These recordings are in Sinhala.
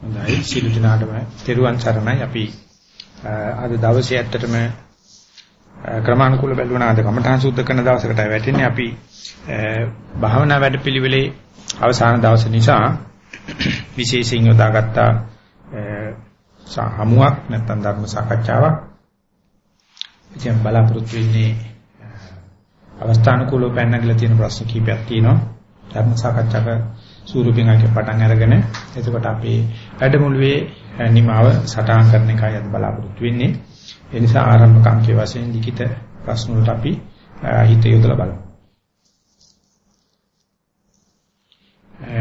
හොඳයි. සියලු දෙනාටම තෙරුවන් සරණයි. අපි අද දවසේ ඇත්තටම ක්‍රමානුකූල බැලුවන අද කමඨාන් සුද්ධ කරන දවසකට වැටෙන්නේ. අපි භාවනා වැඩපිළිවෙලේ අවසාන දවස නිසා විශේෂයෙන් යොදාගත්ත සාහමුවක් නැත්නම් ධර්ම සාකච්ඡාවක්. ඉතින් බලාපොරොත්තු වෙන්නේ අවස්ථානුකූලව පැනනගලා තියෙන ප්‍රශ්න කීපයක් තියෙනවා. ධර්ම සාකච්ඡාක ස්වරූපයෙන් අක පටන් අරගෙන. එතකොට අපි වැඩමුළුවේ නිමාව සටහන් කරන එකයි අද බලාපොරොත්තු වෙන්නේ. ඒ නිසා ආරම්භක අංකයේ වශයෙන් ලිඛිත ප්‍රශ්න වලට අපි හිත යොදලා බලමු.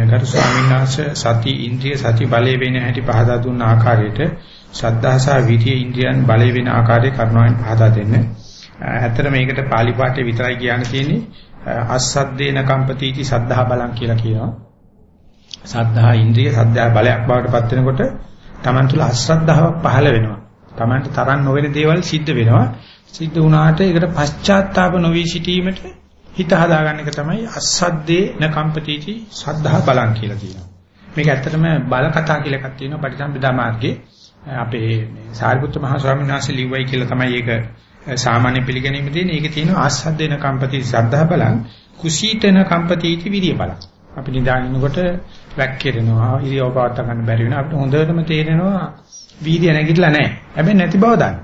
ගරු ස්වාමීන් වහන්සේ සති ඉන්ද්‍රිය සති බලය වෙන හැටි පහදා දුන්න ආකාරයට ශ්‍රද්ධා සහ විරිය ඉන්ද්‍රියන් බලය වෙන ආකාරයේ කරුණාවෙන් පහදා දෙන්න. ඇත්තට මේකට pāli පාඨය විතරයි කියන්න තියෙන්නේ. අස්සද්දේන කම්පතිටි සද්ධා බලං කියලා කියනවා. සද්ධා ඉන්ද්‍රිය සද්ධා බලයක් බවට පත් වෙනකොට Taman තුල අශ්‍රද්ධාවක් පහළ වෙනවා. Tamanට තරම් නොවන දේවල් සිද්ධ වෙනවා. සිද්ධ වුණාට ඒකට පශ්චාත්තාප නොවි සිටීමට හිත හදාගන්න එක තමයි අස්සද්දේ නකම්පතිචි සද්ධා බලං කියලා කියනවා. මේක ඇත්තටම බල කතා කියලා එකක් තියෙනවා පටිසම්භිදා මාර්ගයේ අපේ සාරිපුත්‍ර මහ ස්වාමීන් වහන්සේ ලිව්වයි කියලා තමයි ඒක සාමාන්‍ය පිළිගැනීම තියෙන. ඒකේ තියෙනවා ආස්සද්දේන කම්පති සද්ධා බලං කුසීතන කම්පතිචි විරිය බලං. අපි නිදාගෙනකොට වැක්කිරෙනවා ඉරියව පවත් ගන්න බැරි වෙනවා. අපිට හොඳටම තේරෙනවා වීර්ය නැගිටලා නැහැ. හැබැයි නැති බව දන්න.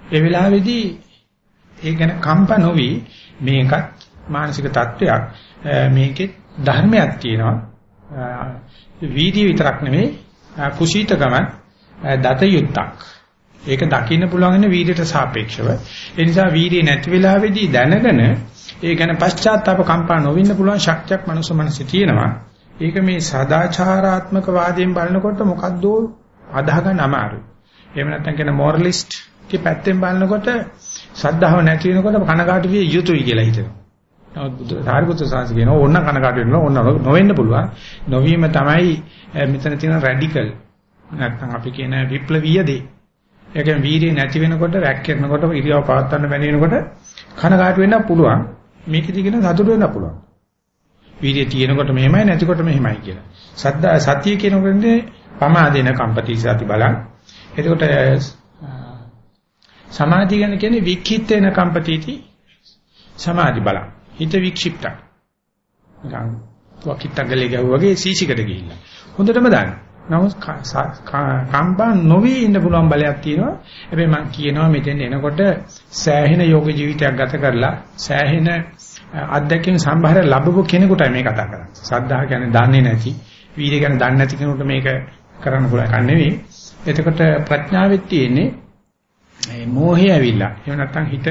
ඒ වෙලාවේදී ඒ ගැන කම්ප නොවි මේකත් මානසික තත්වයක්. මේකේ ධර්මයක් තියෙනවා. වීර්ය විතරක් නෙමෙයි කුසීතකම දත යුක්තක් ඒක දකින්න පුළුවන් ඉන්නේ වීර්යයට සාපේක්ෂව. ඒ නිසා වීර්ය නැති වෙලාවේදී දැනගෙන ඒ ගැන පශ්චාත්තාප කම්පා නොවෙන්න පුළුවන් ශක්තියක් මනුස්ස මනසේ තියෙනවා. ඒක මේ සදාචාරාත්මක වාදයෙන් බලනකොට මොකද්ද අදාහ ගන්න අමාරුයි. එහෙම නැත්නම් කියන මොරලිස්ට් කි පැත්තෙන් බලනකොට සද්ධාව නැති වෙනකොට කනකාට විය යුතුයි කියලා හිතෙනවා. නමුත් බුදු සාරිපුත්‍ර සාංශ කියනවා ඕන්න කනකාට වෙනවා ඕන්න නොවෙන්න පුළුවන්. නොවීම තමයි මෙතන තියෙන රැඩිකල් නැත්නම් අපි කියන විප්ලවීය දේ. ඒකෙන් වීර්යය නැති වෙනකොට වැක්කිරනකොට ඉරියව පවත්වන්න බැරි වෙනකොට කනකාට වෙන්න පුළුවන්. මේකෙදි කියන සතුට වෙන්න පුළුවන්. වීර්යය තියෙනකොට මෙහෙමයි නැතිකොට මෙහෙමයි කියලා. සද්දා සතිය කියනකොටනේ පමාදේන කම්පති සති බලං. එතකොට සමාධිය ගැන කියන්නේ වික්ඛිත්තේන කම්පතිටි සමාධි බලං. හිත වික්ෂිප්තයි. නිකන් වකිට්ටගලේ ගැහුවාගේ සීසිකට ගිහිල්ලා. හොඳටම දාන්න. නමුත් කම්පා නොවි ඉන්න පුළුවන් බලයක් තියෙනවා. හැබැයි මම කියනවා මෙතෙන් එනකොට සෑහෙන යෝග ජීවිතයක් ගත කරලා සෑහෙන අත්දැකීම් සම්භාරය ලැබපු කෙනෙකුටයි මේ කතා කරන්නේ. සද්ධා කියන්නේ දන්නේ නැති, වීර්ය කියන්නේ දන්නේ නැති කෙනෙකුට මේක කරන්න පුළුවන් එකක් නෙවෙයි. එතකොට ප්‍රඥාවෙත් තියෙන්නේ මේ මෝහය ඇවිල්ලා. එහෙම නැත්නම් හිත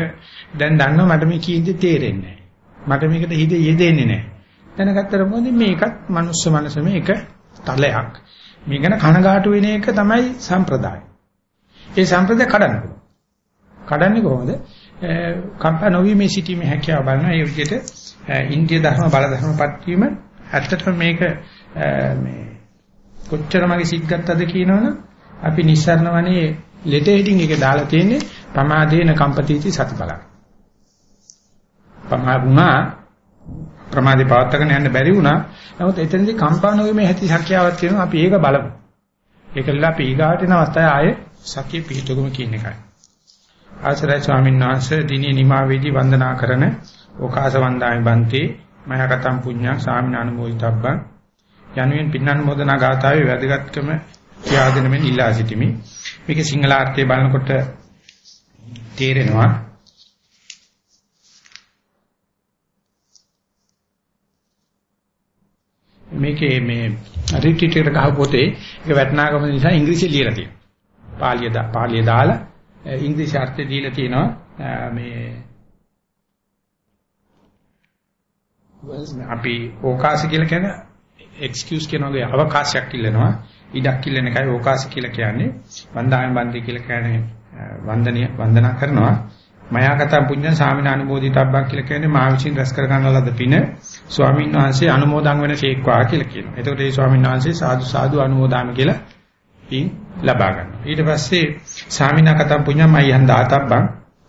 දැන් දන්නවා මට මේ කීයද තේරෙන්නේ නැහැ. මට මේකට හිත යෙදෙන්නේ නැහැ. දැනගත්තට මොකද මේකත් මනුස්ස මනසම එක තලයක්. මේ ගැන කනගාටු වෙන එක තමයි සම්ප්‍රදාය. ඒ සම්ප්‍රදාය කඩන්න පුළුවන්. කඩන්නේ කොහොමද? කම්පා නොවි මේ සිටීමේ හැකියාව බලන ඒ විදිහට ඉන්දිය ධර්ම බල ධර්මපත් වීම ඇත්තටම මේක මේ කොච්චර මගේ සිත් ගත්තද කියනවනම් අපි නිස්සාරණ වනේ ලෙටර් හෙඩින් එක දාලා තියෙන්නේ පමාදේන කම්පතිති සති බලක්. පමා වුණා ප්‍රමාදේ පවත්තගෙන යන්න බැරි වුණා. නමුත් එතනදී කම්පා නොවීමේ ඇති හැකියාවක් තියෙනවා අපි ඒක බලමු. ඒකල්ලා අපි ඊගාට යන අවස්ථාවේ ආයේ සතිය පිහිටුගම කියන එකයි. ආචාර්ය ස්වාමීන් වහන්සේ දිනේ නිමාවේදී වන්දනා කරන ඕකාස වන්දාමි බන්ති මයකතම් පුඤ්ඤං සාමින අනුමෝදිතබ්බං යනුවෙන් පින්නනුමෝදනා ගාථාවේ වැදගත්කම කියා දෙන මෙන් ඉල්ලා සිටිමි. මේක සිංහලාර්ථයේ බලනකොට තේරෙනවා මේකේ මේ රිට්‍රීට් එකට ගහපු පොතේ ඒක වටනාකම නිසා ඉංග්‍රීසි ලියලා තියෙනවා. පාලිය දා පාලිය දාලා ඉංග්‍රීසි අර්ථය දීලා තියෙනවා මේ අපි ඕකාස කියලා කියන්නේ එක්ස්කියුස් කියන වගේ අවකාශයක් ඉල්ලනවා. ඉඩක් ඉල්ලන එකයි ඕකාස කියලා කියන්නේ. වන්දායන් බන්දි කියලා කියන්නේ වන්දනීය වන්දනා කරනවා. මයාගතම් පුඤ්ඤ සාමින අනුමෝදිතබ්බක් කියලා කියන්නේ මා විසින් රැස් කර ගන්න ලද පින ස්වාමීන් වහන්සේ අනුමෝදන් වෙන ශේක්වා කියලා කියනවා. එතකොට මේ ස්වාමීන් වහන්සේ සාදු සාදු අනුමෝදාම කියලා පින් ලබා ගන්නවා. ඊට පස්සේ සාමිනාකතම් පුඤ්ඤමයන් දාතබ්බං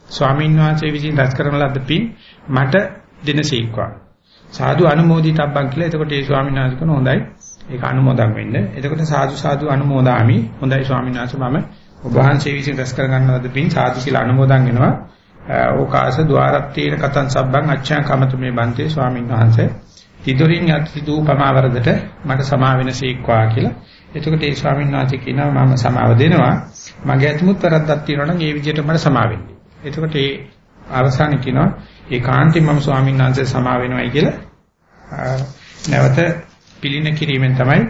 ස්වාමීන් වහන්සේ විසින් රැස් කරන ලද පින් මට දෙන ශේක්වා. සාදු අනුමෝදිතබ්බන් කියලා එතකොට මේ ස්වාමීන් වහන්සේ කියන හොඳයි ඒක අනුමෝදන් වෙන්න. එතකොට සාදු සාදු අනුමෝදාමි. හොඳයි ස්වාමීන් වහන්සේ මම ඔබ වහන්සේ විසින් රැස් කර ගන්නවද පින් සාදු කියලා අනුමෝදන් වෙනවා. ඕකාස ద్వාරත්තේන කතං සබ්බං අච්ඡං කමත මේ බන්තේ ස්වාමීන් වහන්සේ. තිදොරින් යති දූ පමාවරදට මට සමා වෙනසීක්වා කියලා. එතකොට ඒ ස්වාමීන් වහන්සේ කියනවා මම සමාව දෙනවා. මගේ අතිමුත් වැරද්දක් තියෙනවා නම් ඒ විදිහට මට සමා වෙන්න. එතකොට ඒ අවසානයේ කියනවා ඒකාන්තයෙන් මම ස්වාමීන් වහන්සේ සමා වෙනවයි කියලා නැවත පිළින කිරීමෙන් තමයි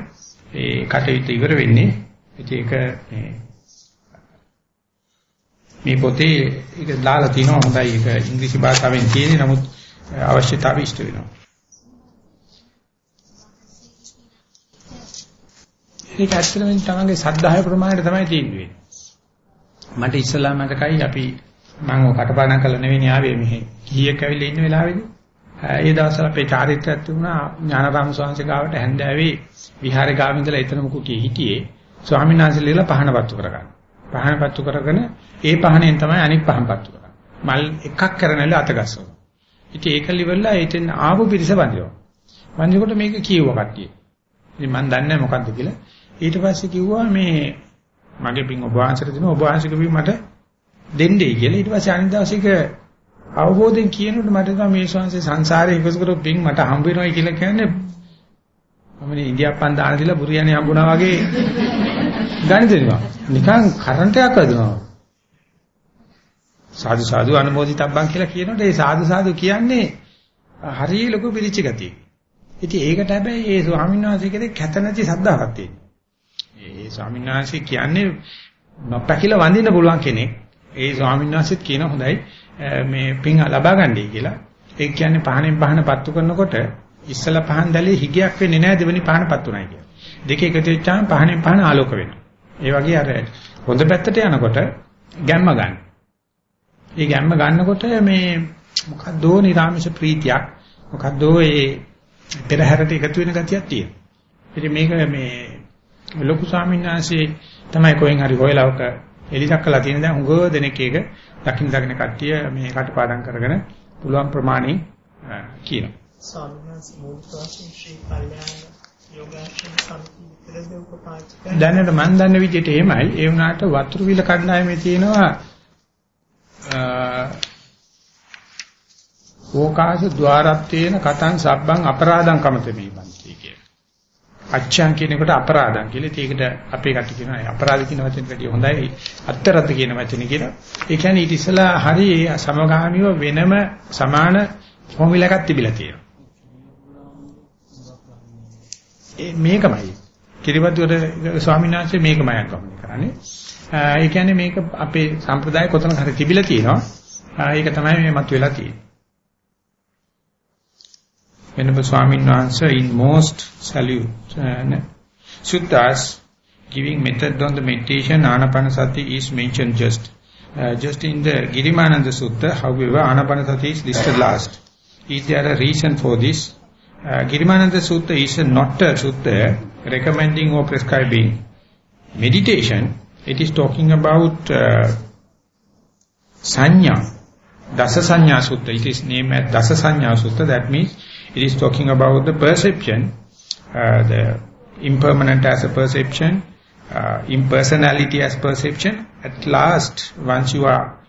ඒ කටයුත්ත ඉවර වෙන්නේ. ඒක මේ මේ පොතේ ඒක දාලා තිනවා හොඳයි ඒක ඉංග්‍රීසි භාෂාවෙන් තියෙන්නේ නමුත් අවශ්‍යතාවය ඉෂ්ට වෙනවා. ඒක ඇත්තටම තමන්ගේ සද්ධාය ප්‍රමාණයට තමයි තියෙන්නේ. මට ඉස්සලා මතකයි අපි මම කටපාඩම් කරලා නෙවෙයි ආවේ මෙහි. කීයක් ඇවිල්ලා ඉන්න වෙලාවේදී ඒ දවස්වල අපේ චාරිත්‍රාක් තිබුණා ඥානරාම ස්වාමීන් ගාවට හැන්දෑවේ විහාරේ ගාව ඉඳලා එතනම කුටියේ හිටියේ ස්වාමීන් වහන්සේලා පහනපත්තු කරගන්න. පහනපත්තු කරගෙන ඒ පහනෙන් තමයි අනිත් පහනපත්තු කරන්නේ. මල් එකක් කරනල අතගස්සනවා. ඉතින් ඒක liverලා එතෙන් ආපු පිරිස වඳිනවා. වඳිනකොට මේක කියව කට්ටිය. ඉතින් මම දන්නේ මොකද්ද කියලා. ඊට පස්සේ කිව්වා මේ මගේ පින් ඔබ වහන්සේට දෙන ඔබ වහන්සේ කිව්වි මට දෙන්නේ කියලා. ඊට පස්සේ අනිත් දවසේක අවබෝධයෙන් කියනකොට මට තමයි මේ ශාංශේ සංසාරේ එකතු කරපු පින් මට හම්බ වෙනවයි කියලා කියන්නේ මම නේ ඉන්දියාප්පන් දාන දීලා බුරියානි හම්බුණා වගේ ගණිත දෙනවා. නිකන් කරන්ට් එකක් වදිනවා. සාදු සාදු අනුමෝදිතබ්බන් කියලා කියනකොට ඒ සාදු සාදු කියන්නේ හරිය ලොකු පිළිච්ච ගතිය. ඉතින් ඒකට හැබැයි ඒ ස්වාමීන් වහන්සේ කෙරේ කැත නැති සද්ධාවක් තියෙනවා. ඒ ස්වාමීන් වහන්සේ කියන්නේ නොපැකිල වඳින්න පුළුවන් කෙනෙක්. ඒ ස්වාමීන් වහන්සේත් කියන හොඳයි මේ පින් ලබා ගන්නයි කියලා. ඒ කියන්නේ පහනෙන් පහන පත්තු කරනකොට ඉස්සලා පහන් දැලේ හිගයක් වෙන්නේ නැහැ දෙවෙනි පහන පත්තුණයි කියලා. දෙක එකතු වෙච්චාම පහනෙන් පහන ආලෝක වෙනවා. ඒ වගේ අර හොඳ පැත්තට යනකොට ගැම්ම ගන්න. ඒ ගැම්ම ගන්නකොට මේ මොකද්දෝ නිරාමිෂ ප්‍රීතියක් මොකද්දෝ ඒ පෙරහැරට එකතු වෙන ගතියක් තියෙනවා. ඉතින් මේක මේ ලොකු ස්වාමීන් වහන්සේ තමයි කොහෙන් හරි හොයලාවක එලිසක් කළා තියෙන දැන් උගව දෙනෙක් ඒක දකින්න දකින්න කට්ටිය මේ කටපාඩම් කරගෙන පුළුවන් ප්‍රමාණය කියනවා. ස්වාමීන් වහන්සේ මූලික වශයෙන් ශ්‍රී කල්යාණ යෝගාශ්‍රම සමිතිය උපපාදිකයි. දැනට මම දන්න විදිහට එහෙමයි. ඒ වුණාට වතුරු විල කණ්ඩායමේ තියෙනවා ඕකාශ ద్వාරත්තේන කතං සබ්බං අපරාධං බන්ති කිය. අච්ඡං කියන එකට අපරාධං කියලා. ඒකට අපේ කට්ටිය කියනවා අපරාධ කියන වචනේ කටිය හොඳයි අත්තරත් කියන වචනේ කියලා. ඒ කියන්නේ ඊට ඉස්සලා හරි සමගාමීව වෙනම සමාන ෆෝමියුලා එකක් තිබිලා තියෙනවා. ඒ මේකමයි. කිරිවතුර ස්වාමීන් වහන්සේ මේකමයි අනුගමනය කරන්නේ. ඒ කියන්නේ මේක අපේ සම්ප්‍රදාය කොතනක හරි තිබිලා තියෙනවා. ඒක තමයි මේ මතුවලා තියෙන්නේ. Venerable Swamin Wahansa in most salute, uh, suttas giving method on the meditation, Anapanasati is mentioned just. Uh, just in the Girimananda Sutta, however, Anapanasati is listed last. Is there a reason for this? Uh, Girimananda Sutta is a not a sutta recommending or prescribing meditation. It is talking about uh, Sanya, Dasa Sanya Sutta. It is named as Dasa Sanya Sutta. That means it is talking about the perception, uh, the impermanent as a perception, uh, impersonality as perception. At last, once you are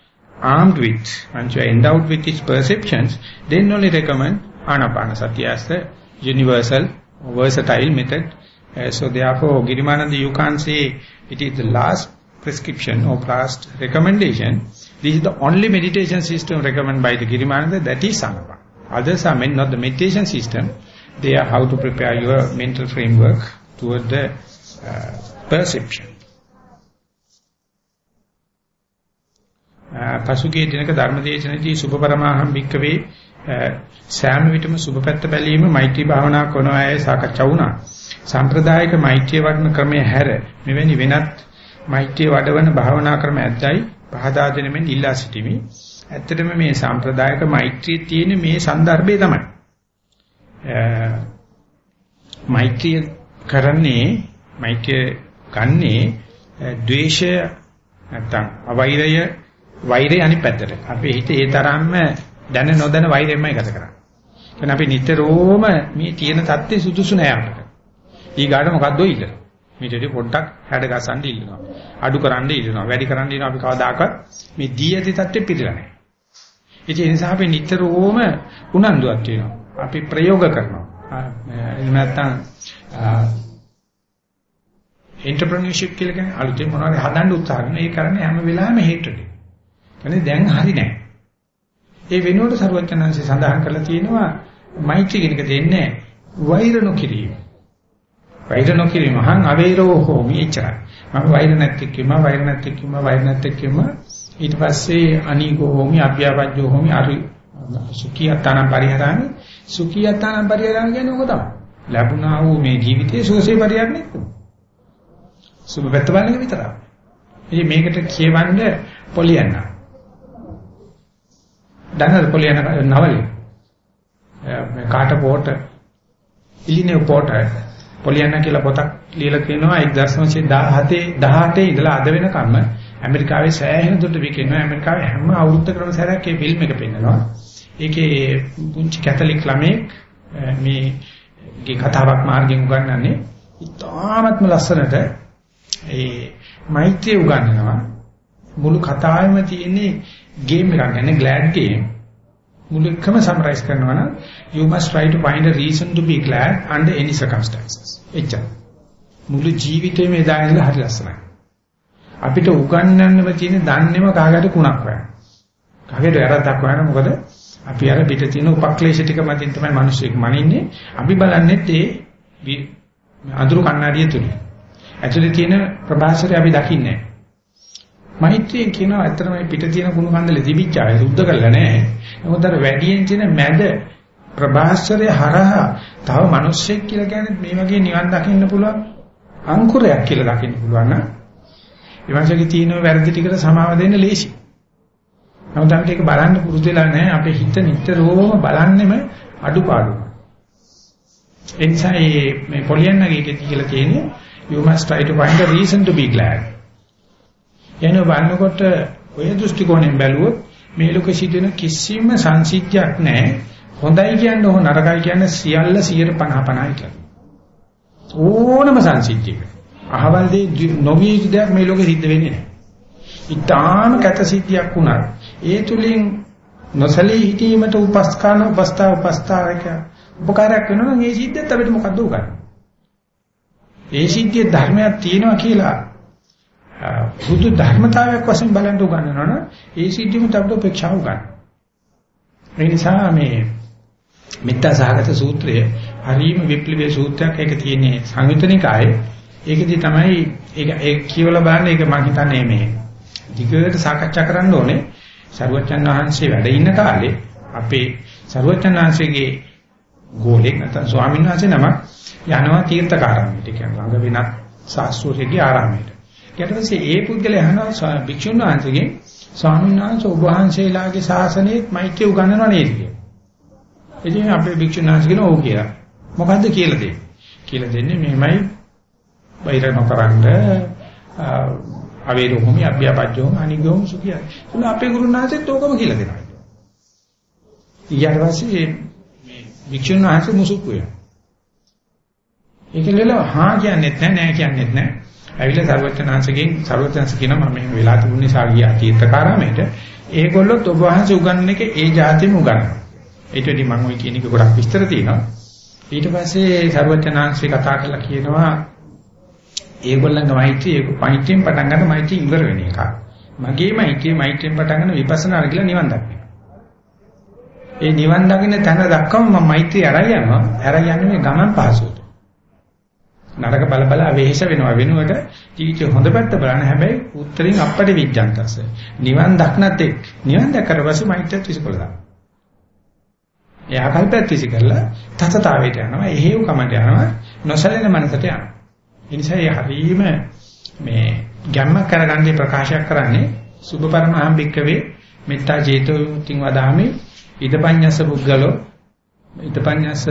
armed with, once you are endowed with these perceptions, then only recommend Anapanasati as the universal, versatile method. Uh, so therefore, Girimananda, you can't say it is the last prescription or last recommendation. This is the only meditation system recommended by the Girimananda, that is Anapanasati. Others are meant not the meditation system. They are how to prepare your mental framework toward the uh, perception. Uh, පසුගිය දිනක ධර්මදේශනයේදී සුභ පරමාහම් භික්කවේ uh, සෑම විටම සුභ පැත්ත බැලීම මෛත්‍රී භාවනා කරන අය සාකච්ඡා වුණා. සම්ප්‍රදායික මෛත්‍රී වඩන ක්‍රමය හැර මෙවැනි වෙනත් මෛත්‍රී වඩවන භාවනා ක්‍රම ඇත්තයි පහදා දෙනෙමින් ඉල්ලා සිටිමි. ඇත්තටම මේ සාම්ප්‍රදායික මෛත්‍රිය තියෙන මේ સંદર્ભය තමයි. මෛත්‍රිය කරන්නේ මෛත්‍රිය ගන්නේ ද්වේෂය නැත්තම් අවෛරය වෛරය අනිත් පැත්තට. අපේ හිත ඒ තරම්ම දැන නොදැන වෛරයෙන්මයි ගත කරන්නේ. එතන අපි නිතරම මේ තියෙන தත්ත්වය සුදුසු නෑ අපට. ඊගාට මොකද්ද ඉල්ල? මේකදී පොඩ්ඩක් හැඩ ගසන්න ඉල්ලනවා. අඩු කරන්න ඉල්ලනවා. වැඩි කරන්න ඉල්ලනවා. අපි කවදාකවත් මේ දී ඇති தත්ත්වෙ පිළිලා නෑ. ඒ නිසා අපි නිතරම උනන්දුවක් තියෙනවා. අපි ප්‍රයෝග කරනවා. එහෙම නැත්නම් එන්ටර්ප්‍රෙනියර්ෂිප් කියලා කියන්නේ අලුතෙන් මොනවාරි හදන්න උත්සාහ කරන. ඒ කරන්නේ හැම වෙලාවෙම හේට්‍රඩ්. කියන්නේ දැන් හරි නෑ. ඒ වෙනුවට සරුවචනංශي සඳහන් කරලා තියෙනවා මෛත්‍රී කියන එක දෙන්නේ වෛර නොකිරීම. වෛර නොකිරීම හං අවේරෝ හෝමි එච්චරයි. මම වෛර නැත්නම් කිව්ම වෛර නැත්නම් කිව්ම වෛර නැත්නම් කිව්ම ඊට පස්සේ අනීගෝ හෝමි අභ්‍යවජ්ජෝ හෝමි අරි සුඛියතන පරිහරණි සුඛියතන පරිහරණ කියන්නේ මොකද? ලැබුණා වූ මේ ජීවිතයේ සෝසේ පරිහරණය සුබ පැත්ත බලන විතරයි. ඉතින් මේකට කියවන්නේ පොලියන්න. දන්නද පොලියන්න නවලේ? මේ කාට පොට ඉලිනේ පොට පොලියන්න කියලා පොතක් ලියලා කියනවා 1917 18 ඉඳලා අද වෙනකම්ම ඇමරිකාවේ සෑහෙන දුරට විකිනවා ඇමරිකාවේ හැම අවුරුද්දකම සැරයක් මේ ෆිල්ම් එක පෙන්නනවා. ඒකේ පුංචි කැතලික් ළමෙක් මේගේ කතාවක් මාර්ගෙන් උගන්වන්නේ. ඉතාමත්ම ලස්සනට ඒ මෛත්‍රිය උගන්වනවා. මුළු කතාවෙම තියෙන්නේ ගේම් එකක්. කියන්නේ glad game. මුළු එකම සමරයිස් කරනවා නම් you must try to find a reason to be glad under any circumstances. එච්චර මුළු ජීවිතේම එදා ඉඳලා හරි ලස්සනයි. අපිට උගන්වන්නම තියෙන දන්නේම කාගට කුණක් හොයන. කාගේද වැරද්දක් හොයන මොකද අපි අර පිට තියෙන උපක්ලේශ ටික මතින් තමයි මිනිස්සෙක් මනින්නේ. අපි බලන්නේත් ඒ අඳුරු කණ්ණාඩිය තුල. ඇතුලේ තියෙන ප්‍රභාසරය අපි දකින්නේ නැහැ. මෛත්‍රියෙන් කියනවා ඇත්තටම පිට තියෙන කුණු කන්දලේ තිබිච්චාය සුද්ධ කරලා නැහැ. මොකද අර වැඩියෙන් තියෙන මැද ප්‍රභාස්වරය හරහා තව මිනිස්සෙක් කියලා කියන්නේ මේ වගේ නිවන් දකින්න පුළුවන් අංකුරයක් කියලා දකින්න පුළුවන් නම් ඊවංශයේ තියෙන වැරදි ටිකට සමාව දෙන්න ලේසි. නමුත් අපිට ඒක බලන්න පුරුදු වෙලා නැහැ. අපේ හිත නිතරම බලන්නෙම අඩුපාඩු. ඒ නිසා මේ පොලියන්නගේ කියලා තියෙන්නේ you must try to find a reason to be glad. එන බලනකොට ඔය දෘෂ්ටි කෝණයෙන් බැලුවොත් මේ ලෝකෙ සිදුවෙන කිසිම සංසිද්ධියක් නැහැ. හොඳයි කියන්නේ හො නරකයි කියන්නේ සියල්ල 150 50යි කියලා. ඕනම සංසිද්ධියක අහවල් දේ නොවිය යුතු දෙයක් මේ ලෝකෙ සිද්ධ වෙන්නේ නැහැ. ඊටාම කැත සිද්ධියක් වුණා. ඒ තුලින් නොසලී හිතීමට උපස්කාන උපස්ථා උපස්ථායක උපකාරයක් වෙනවා නම් ඒ සිද්ධියත් අපිට මොකද්ද උගන්නේ? ඒ සිද්ධියේ ධර්මයක් තියෙනවා කියලා බුදු ධර්මතාවයක් වශයෙන් බලන්න උගන්වනවනම් ඒ සිද්ධියම අපිට උපේක්ෂාව උගන්වනවා. ඒ නිසා මේ මෙත්තා සහගත සූත්‍රය හරීම විප්ලවීය සූත්‍රයක් ඒක තියෙන්නේ සංයුතනිකායේ ඒකෙදි තමයි ඒක ඒ කියවලා බලන්න ඒක මම හිතන්නේ මේ දිගට සාකච්ඡා කරන්න ඕනේ සරුවචන් වහන්සේ වැඩ ඉන්න කාලේ අපේ සරුවචන් වහන්සේගේ ගෝලෙක් නැත්නම් ස්වාමීන් වහන්සේ නම යනවා තීර්ථකාරාමයට කියන්නේ ළඟ වෙනත් සාස්ත්‍රයේ ආරාමයට. ඊට පස්සේ ඒ පුද්ගලයා අහනවා භික්ෂුන් වහන්සේගෙන් ස්වාමීන් වහන්සේ ඔබ වහන්සේලාගේ ශාසනයේ මෛත්‍රිය උගන්වනව නේද කියලා. ඉතින් අපේ භික්ෂුන් වහන්සේ කියනවා ඔව් කියලා. මොකද්ද කියලා දෙන්නේ? කියලා දෙන්නේ මෙහෙමයි බයිර නොකරන්න අවේරෝමි අභ්‍යාපජ්ජෝම අනිගෝම සුඛියයි. ඒක අපේ ගුරුනාථෙත් ඕකම කියලා දෙනවා. ඊට පස්සේ මේ වික්ෂුන් වහන්සේ මුසුක් වෙනවා. ඒකෙන් වෙලා හා කියන්නේත් නැහැ නෑ කියන්නේත් නැහැ. ඇවිල්ලා සර්වඥාන්සගෙන් සර්වඥාන්ස කියනවා මම මෙහෙම වෙලා තිබුණ නිසා ගියා තීර්ථකාරාමයට. ඒගොල්ලොත් ඔබ වහන්සේ උගන්වන එක ඒ જાතියෙම උගන්වනවා. ඊට වෙදී මම ওই කියන එක ගොඩක් විස්තර තියෙනවා. ඊට පස්සේ සර්වඥාන්සේ කතා කරලා කියනවා ඒගොල්ලන්ගේ මෛත්‍රිය ඒක මෛත්‍රියෙන් පටන් ගන්න මෛත්‍රිය ඉවර වෙන එක. මගේ මෛත්‍රිය මෛත්‍රියෙන් පටන් ගන්න විපස්සනා කියලා නිවන් දකින්න. ඒ නිවන් දකින්න තැන දක්වම මම මෛත්‍රිය අරයි යනවා. අරයි යන්නේ මේ ගමන් පහසුවට. නරක බල බල වෙහෙස වෙනවා වෙනුවට ජීවිතේ හොඳ පැත්ත බලන්න හැබැයි උත්තරින් අපට විඥාන්තස. නිවන් දක්නත් එක් නිවන් දැක්කට පස්සේ මෛත්‍රියත් විසිකොල දානවා. එයා කල්පයක් විසි කරලා තතතාවයට යනවා. එහෙව් කමට යනවා. නොසලෙන මනසට යනවා. ඒ නිසා ඒ හරීම මේ ගැම්ම කරගන්නේ ප්‍රකාශයක් කරන්නේ සුභ පරමහම් භික්කවේ මෙත්තා චේතෝ විමුක්තිං වදාමි. ඉදපඤ්ඤස්ස පුද්ගලෝ ඉදපඤ්ඤස්ස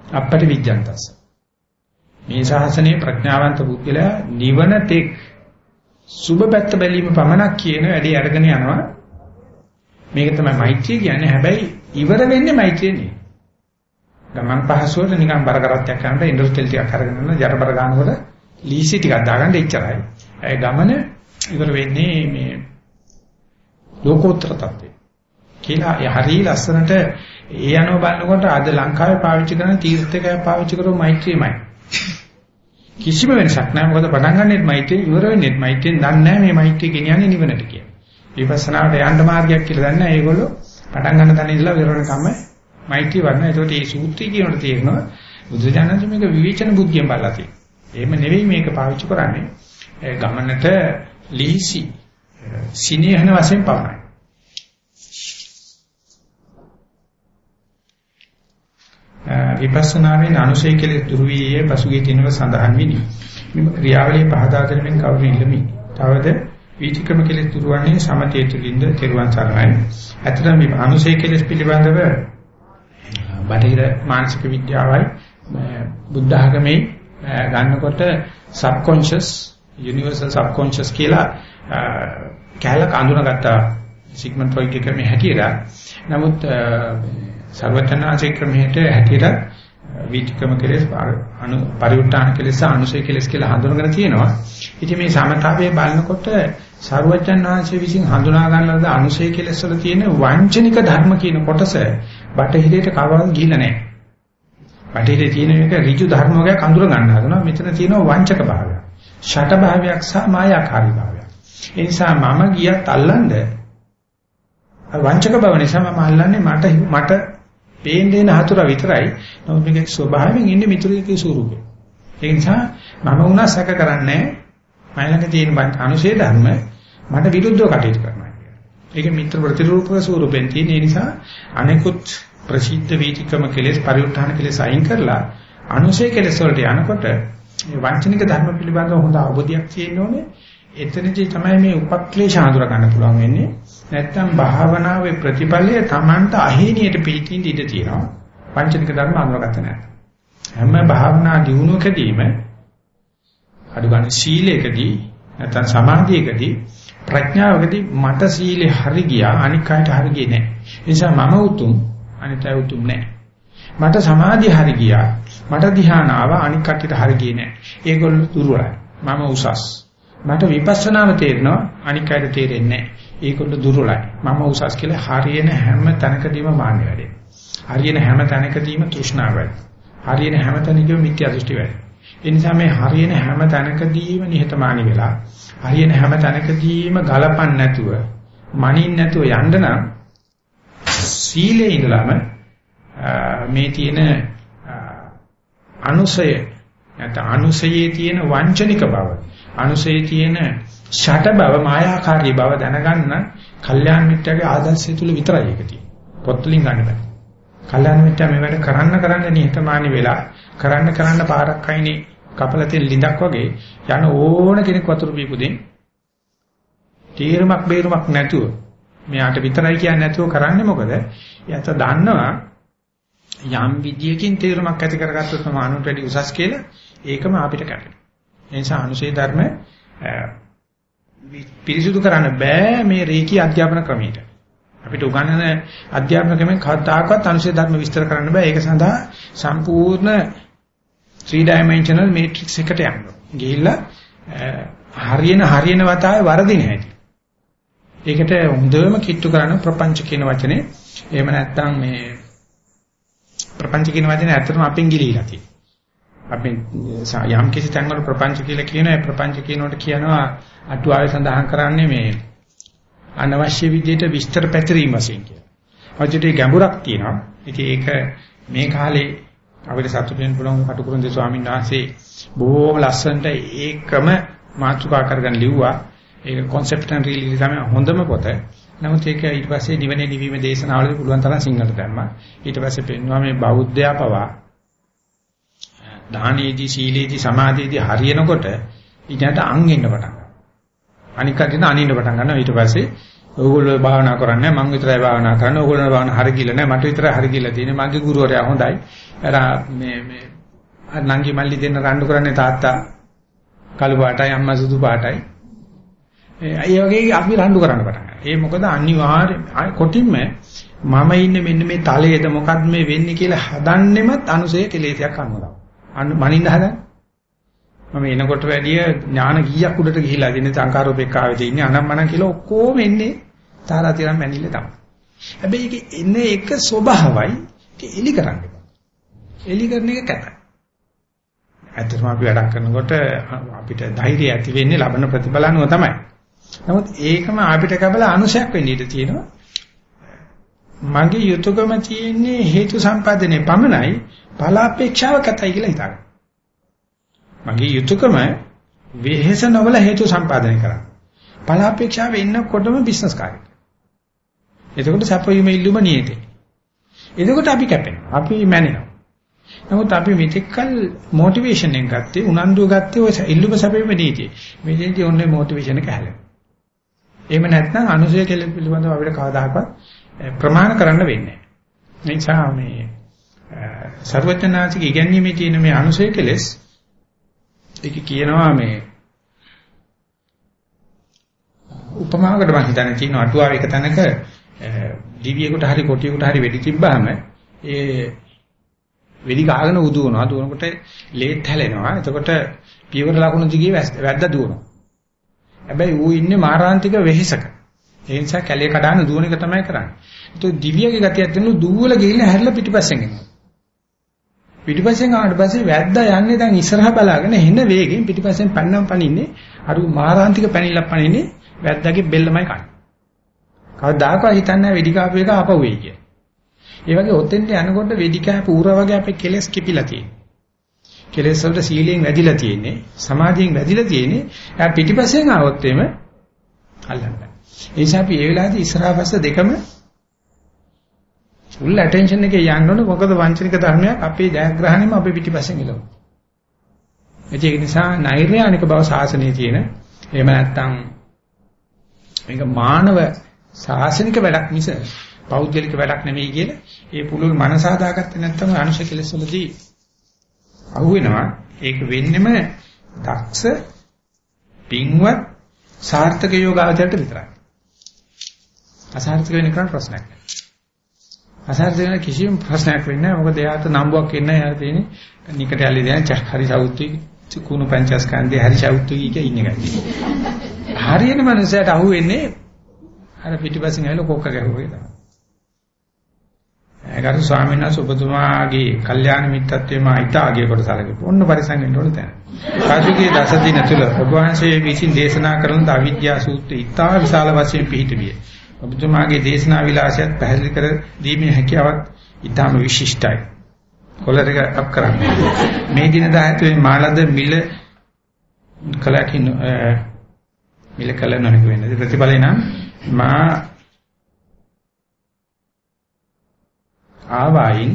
අපට විජ්ජන්තස්ස. මේ ශාසනයේ ප්‍රඥාවන්ත පුද්ගලයා නිවන තෙක් සුභ පැත්ත බැලීම පමණක් කියන වැඩි අරගෙන යනවා. මේක තමයි මෛත්‍රිය කියන්නේ. හැබැයි ඉවර වෙන්නේ මෛත්‍රිය නෙවෙයි. ගමන් පහසුවට නිකන් බර කරත්තයක් කරනකොට ඉන්ඩස් තෙල් ටිකක් අරගෙන යන ජරබර ගන්නකොට ලීසි ටිකක් දාගන්න එච්චරයි. ඒ ගමන ඉවර වෙන්නේ මේ ලෝකෝත්තර තත්ත්වේ. කියලා හරිය ලස්සනට ඒ අනුව බලනකොට අද ලංකාවේ පාවිච්චි කරන තීර්ථකය පාවිච්චි කරපු මෛත්‍රියමයි. කිසිම වෙනසක් නැහැ. මොකද පටන් ගන්නෙත් මෛත්‍රිය ඉවර වෙන්නෙත් මෛත්‍රියෙන් දන්නේ නැහැ මේ මෛත්‍රිය ගෙනියන්නේ නිවනට කියලා. විපස්සනාවට යන්න මාර්ගයක් කියලා දන්නේ නැහැ. ඒගොල්ලෝ පටන් ගන්න තැන ඉඳලා ඉවර වෙනකම් මෛත්‍රිය වඩනවා. ඒකට මේ සූත්‍රය කියනකොට තේරෙනවා බුදුජානක මේක විවේචන බුද්ධියෙන් බලලා තියෙනවා. එහෙම නෙවෙයි මේක පාවිච්චි කරන්නේ. ගමනට ලීසි සිනේහන වශයෙන් පවරයි. විපස්සනාවෙන් අනුසය කෙලෙස් දුරු වීයේ පසුගිය දිනවල සඳහන් විනි. මෙම ක්‍රියාවලිය පහදා දෙමින් කවුරු ඉල්ලමි. තවද වීතිකම කෙලෙස් දුරවන්නේ සමතේ තුලින්ද තෙරුවන් සරණයි. ඇත්තටම මේ අනුසය කෙලෙස් පිළිබඳව බටහිර මානසික විද්‍යාවයි බුද්ධ ආගමේ ගන්නකොට subconscious universal subconscious කියලා කැලක් අඳුනගත්ත සිග්මන්ඩ් ෆ්‍රොයිඩ් එක මේ හැටියට නමුත් සර්වඥාචේ ක්‍රමයට හැටියට විචක්‍රම කෙලෙස් අනු පරිඋත්තාන කෙලෙස් අනුසය කෙලෙස් කියලා හඳුනගෙන තියෙනවා. ඉතින් මේ සමතාවයේ බලනකොට සර්වඥාන් වහන්සේ විසින් හඳුනා ගන්නලද අනුසය කෙලෙස් වල තියෙන වංචනික ධර්ම කියන කොටස බටහිරේට කවදාවත් ගිහිල්ලා නැහැ. බටහිරේ තියෙන එක ඍජු ධර්ම වර්ගයක් අඳුර ගන්න හදනවා. මෙතන තියෙනවා වංචක භාවයක්. ෂට භාවයක් සහ මායාකාරී භාවයක්. ඒ නිසා මම ගියත් අල්ලන්නේ වංචක බව නිසා මම අල්ලන්නේ මට මට පේන්නේ නහතුර විතරයි. නමුත් මේකේ ස්වභාවයෙන් ඉන්නේ මිතුරියකේ ස්වරූපේ. ඒ නිසා මම උනා සැක කරන්නේ මයිලඟ තියෙන අනුශේ ධර්ම මට විරුද්ධව කටයුතු කරනවා කියන්නේ. ඒක මිත්‍ර ප්‍රතිරූපක ස්වරූපෙන් තියෙන නිසා අනෙකුත් ප්‍රසිද්ධ වීතිකම කෙලෙස් පරිඋත්ථාන කෙලෙස් අයින් කරලා අනුශේ කෙලෙස් වලට යනකොට මේ වංචනික ධර්ම පිළිබඳව හොඳ අවබෝධයක් තියෙන්න ඕනේ. එතනදී තමයි මේ උපක්ලේශ හඳුර ගන්න පුළුවන් වෙන්නේ. නැත්තම් භාවනාවේ ප්‍රතිඵලය Tamanට අහේනියට පිටින් ඉඳ තියෙනවා. පංචනික ධර්ම අනුරගත නැහැ. හැම භාවනා දියුණුවකදීම අඩු ගන්න සීලයකදී නැත්තම් සමාධියකදී ප්‍රඥාවකදී මට සීලේ හරි ගියා අනික් අයට හරි ගියේ නැහැ. ඒ නිසා මම උතුම් අනිත් අය උතුම් නැහැ. මට සමාධිය හරි ගියා මට ධ්‍යාන ආවා අනික් කටට හරි ගියේ නැහැ. ඒගොල්ලෝ දුර්වලයි. මම උසස්. මට විපස්සනාව තේරෙනවා අනික් අයට තේරෙන්නේ නැහැ. ඒකට දුර්වලයි. මම උසස් කියලා හරියන හැම තැනකදීම මාන්න වැඩේ. හරියන හැම තැනකදීම තෘෂ්ණාව වැඩි. හරියන හැම තැනකදීම මිත්‍යා දෘෂ්ටි වැඩි. ඒ නිසා මේ හරියන හැම තැනකදීම නිහතමානී වෙලා හරියන හැම තැනකදීම ගලපන්න නැතුව මනින්න නැතුව යන්න නම් සීලේ ඉඳලාම මේ තියෙන අනුසය නැත්නම් අනුසයේ තියෙන වංචනික බව අනුසයේ තියෙන ෂට බව මායාකාරී බව දැනගන්න කල්යාණ මිත්‍යාගේ ආදර්ශය තුල විතරයි ඒක තියෙන්නේ. පොත් වලින් ගන්න බෑ. කල්යාණ මිත්‍යා මේ වැඩ කරන්න කරන්න නිහතමානී වෙලා කරන්න කරන්න පාරක් අයිනේ කපලතෙල් ලිඳක් වගේ යන ඕන කෙනෙක් වතුර බීපුදින් තීරමක් බේරුමක් නැතුව මෙයාට විතරයි කියන්නේ නැතුව කරන්නේ මොකද? යත දන්නවා යම් විදියකින් තීරමක් ඇති කරගත්තොත් තමයි අනුන්ට වැඩි උසස් කියලා ඒකම අපිට කැපෙනවා. ඒ නිසා අනුශේ ධර්ම පිරිසුදු කරන්න බෑ මේ රේකී අධ්‍යාපන ක්‍රමයට. අපිට උගන්වන අධ්‍යාපන ක්‍රමෙන් කවදාකවත් අනුශේ ධර්ම විස්තර කරන්න බෑ. ඒක සඳහා සම්පූර්ණ 3 dimensional matrix එකට යන්න. ගිහිල්ලා හරියන හරියන වතාවේ වරදින හැටි. ඒකට හොඳම කිට්ටු කරන ප්‍රපංච කියන වචනේ එහෙම නැත්නම් මේ ප්‍රපංච කියන වචනේ ඇත්තටම අපෙන් ගිලිහිලා තියෙනවා. අපි යම් කිසි තැන්වල ප්‍රපංච කියලා කියන ඒ ප්‍රපංච කියනකොට කියනවා අටුවාවේ සඳහන් කරන්නේ මේ අනවශ්‍ය විදිහට විස්තර පැතිරීම වශයෙන් කියලා. ඔච්චරේ ගැඹුරක් තියෙනවා. ඉතින් ඒක මේ කාලේ අපිට සතුටු වෙන්න පුළුවන් කටුකුරුන්දේ ස්වාමීන් වහන්සේ බොහෝම ලස්සනට ඒකම මාතෘකා කරගෙන ලිව්වා. ඒක concept and really තමයි හොඳම පොත. නමුත් ඒක ඊට පස්සේ නිවනේ නිවීම දේශනාවලදී පුළුවන් තරම් සිංහලට දැම්මා. ඊට පස්සේ පෙන්වුවා මේ බෞද්ධයා පවා දානයේදී සීලේදී සමාධියේදී හරියනකොට ඊට අං එන්න පටන් ගන්නවා. අනික් කටින් අනින්න පටන් ගන්නවා ඊට පස්සේ ඕගොල්ලෝ භාවනා කරන්නේ මම විතරයි භාවනා කරන්නේ ඕගොල්ලෝ භාවනා හරි කියලා නෑ මට විතරයි හරි කියලා තියෙන්නේ මගේ ගුරුවරයා හොඳයි. අර මේ මේ නංගි මල්ලි දෙන්න රණ්ඩු කරන්නේ තාත්තා කළු පාටයි අම්මා සුදු පාටයි. ඒ වගේ අපි රණ්ඩු කරන්න පටන් ගන්නවා. ඒ මොකද අනිවාර්ය කොටින්ම මම ඉන්නේ මෙන්න මේ තලයේද මොකක්ද මේ වෙන්නේ කියලා හදන්නෙමත් අනුසය කෙලෙසයක් අනුරව. අන්න මනින්න හදන්නේ. මම එනකොට වැඩිය ඥාන කීයක් උඩට ගිහිලා ඉන්නේ සංකාරෝපේක්ඛාවේද ඉන්නේ අනම්මන කියලා ඔක්කොම එන්නේ තාරාතිරම් මැනිල්ල තමයි. හැබැයි ඒක එන්නේ එක ස්වභාවයි ඒක එලි කරන්න. එලි කරන එක කැතයි. ඇත්තටම අපි වැඩක් කරනකොට අපිට ධෛර්යය ඇති වෙන්නේ ලබන ප්‍රතිඵල අනුව තමයි. නමුත් ඒකම අපිට කබල අනුශයක් වෙන්න ඉඩ තියෙනවා. මගේ යුතුයකම තියෙන්නේ හේතු සම්පාදනයේ පමණයි ඵල අපේක්ෂාව කතයි කියලා හිතන්න. මගේ යුතුයකම වෙහෙස නොවල හේතු සම්පාදනය කරන්න. ඵල අපේක්ෂාව එන්නකොටම බිස්නස් කාර්යය. එතකොට සැපයීම ඉල්ලුම නියතේ. එතකොට අපි කැපෙනවා. අපි මැනෙනවා. නමුත් අපි මෙතෙක්කල් මොටිවේෂන් එක ගත්තේ උනන්දුව ගත්තේ ඔය ඉල්ලුම සැපෙම නීතිය. මේ දෙන්නේ ඔන්නේ මොටිවේෂන් එක හැලෙනවා. එහෙම නැත්නම් අනුසය කෙලෙ පිළිබඳව අපිට කවදාකවත් ප්‍රමාණ කරන්න වෙන්නේ නැහැ. නිසා මේ සර්වඥාන්සික ඉගැන්වීමේ තියෙන මේ අනුසය කෙලෙස් ඒක කියනවා මේ උපමාවකට මම හිතන්නේ තියෙන අටුවාව එක තැනක දිවියෙකුට හරි කොටියෙකුට හරි වෙඩි තිබ්බහම ඒ වෙඩි ගහගෙන උදුවනවා. දුවනකොට ලේත් හැලෙනවා. එතකොට පියවර ලකුණු දිගේ වැද්දා දුවනවා. හැබැයි ඌ ඉන්නේ මාරාන්තික වෙහෙසක. ඒ නිසා කැලේ කඩාන දුවන එක තමයි කරන්නේ. ඒක දිව්‍යගේ ගතියක් දෙනු දුවල ගිහිල්ලා හැරිලා පිටිපස්සෙන් එනවා. පිටිපස්සෙන් ආවට පස්සේ වැද්දා යන්නේ දැන් ඉස්සරහා බලාගෙන එන වේගෙන් පිටිපස්සෙන් පැන්නම් පනින්නේ අර මාරාන්තික පැනිල්ලක් පනින්නේ වැද්දාගේ බෙල්ලමයි කන්නේ. කවදාකවත් හිතන්නේ නැහැ වෙඩි කාපු එක ආපහු වෙයි කියලා. ඒ වගේ ඔතෙන්ට යනකොට වෙඩි කෑප ඌර වගේ අපේ කෙලස් කිපිලා තියෙනවා. කෙලස් වලට සීලයෙන් වැඩිලා තියෙන්නේ, සමාධියෙන් වැඩිලා තියෙන්නේ. එයා පිටිපස්සෙන් ආවොත් එimhe අල්ලන්න. ඒ නිසා අපි ඒ වෙලාවේදී ඉස්සරහා පස්ස දෙකම full attention එකේ යන්න ඕනේ. මොකද වංචනික ධර්මයක් අපේ ජයග්‍රහණයම අපේ පිටිපස්සෙන් එළවෙනවා. ඒක නිසා නෛර්යානික බව සාසනයේ තියෙන එහෙම නැත්නම් මේක මානව සාසනික වැඩක් මිස පෞද්ගලික වැඩක් නෙමෙයි කියලා ඒ පුළුල් මනස හදාගත්තේ නැත්නම් අනුශ කෙලෙස් වලදී අහුවෙනවා. ඒක වෙන්නෙම දක්ෂ පින්වත් සාර්ථක යෝගාවචරයට විතරයි. අසාර්ථක වෙන කෙනාට ප්‍රශ්නයක් නැහැ. අසාර්ථක වෙන කිසිම ප්‍රශ්නයක් වෙන්නේ නැහැ. මොකද එයාට නම්බුවක් එන්නේ නැහැ. එයාට තියෙන්නේ නිකට යලි දැන් හරි සෞත්වි කුණු පංචස්කන්ධේ හරි සෞත්වි කිය ඉන්න එකයි හරියන මනුස්සයට අහුවෙන්නේ අර පිටිපස්සෙන් ඇවිල්ලා කොක්ක ගැහුවේ තමයි ඒකට ස්වාමීන් වහන්සේ ඔබතුමාගේ කල්යාණ මිත්‍රත්වයේ මා ඊටාගේ කොට සැලකෙපො. ඔන්න පරිසං වෙන්න ඕන තැන. කාසිකේ දස දින තුල ඔබ වහන්සේ විසින් දේශනා කරන අවිද්‍යා සූත්‍රය ඊටා විශාල වශයෙන් පිහිටවිය. ඔබතුමාගේ දේශනා විලාසයත් පැහැදිලි කර දීමේ හැකියාවත් ඊටාම විශිෂ්ටයි. කොලරක අප කරන්නේ. මේ දින 17 මාළද මිල කලකින් මිල කල නොහැක වෙන්නේ. ප්‍රතිඵලේ නම් මා ආවායින්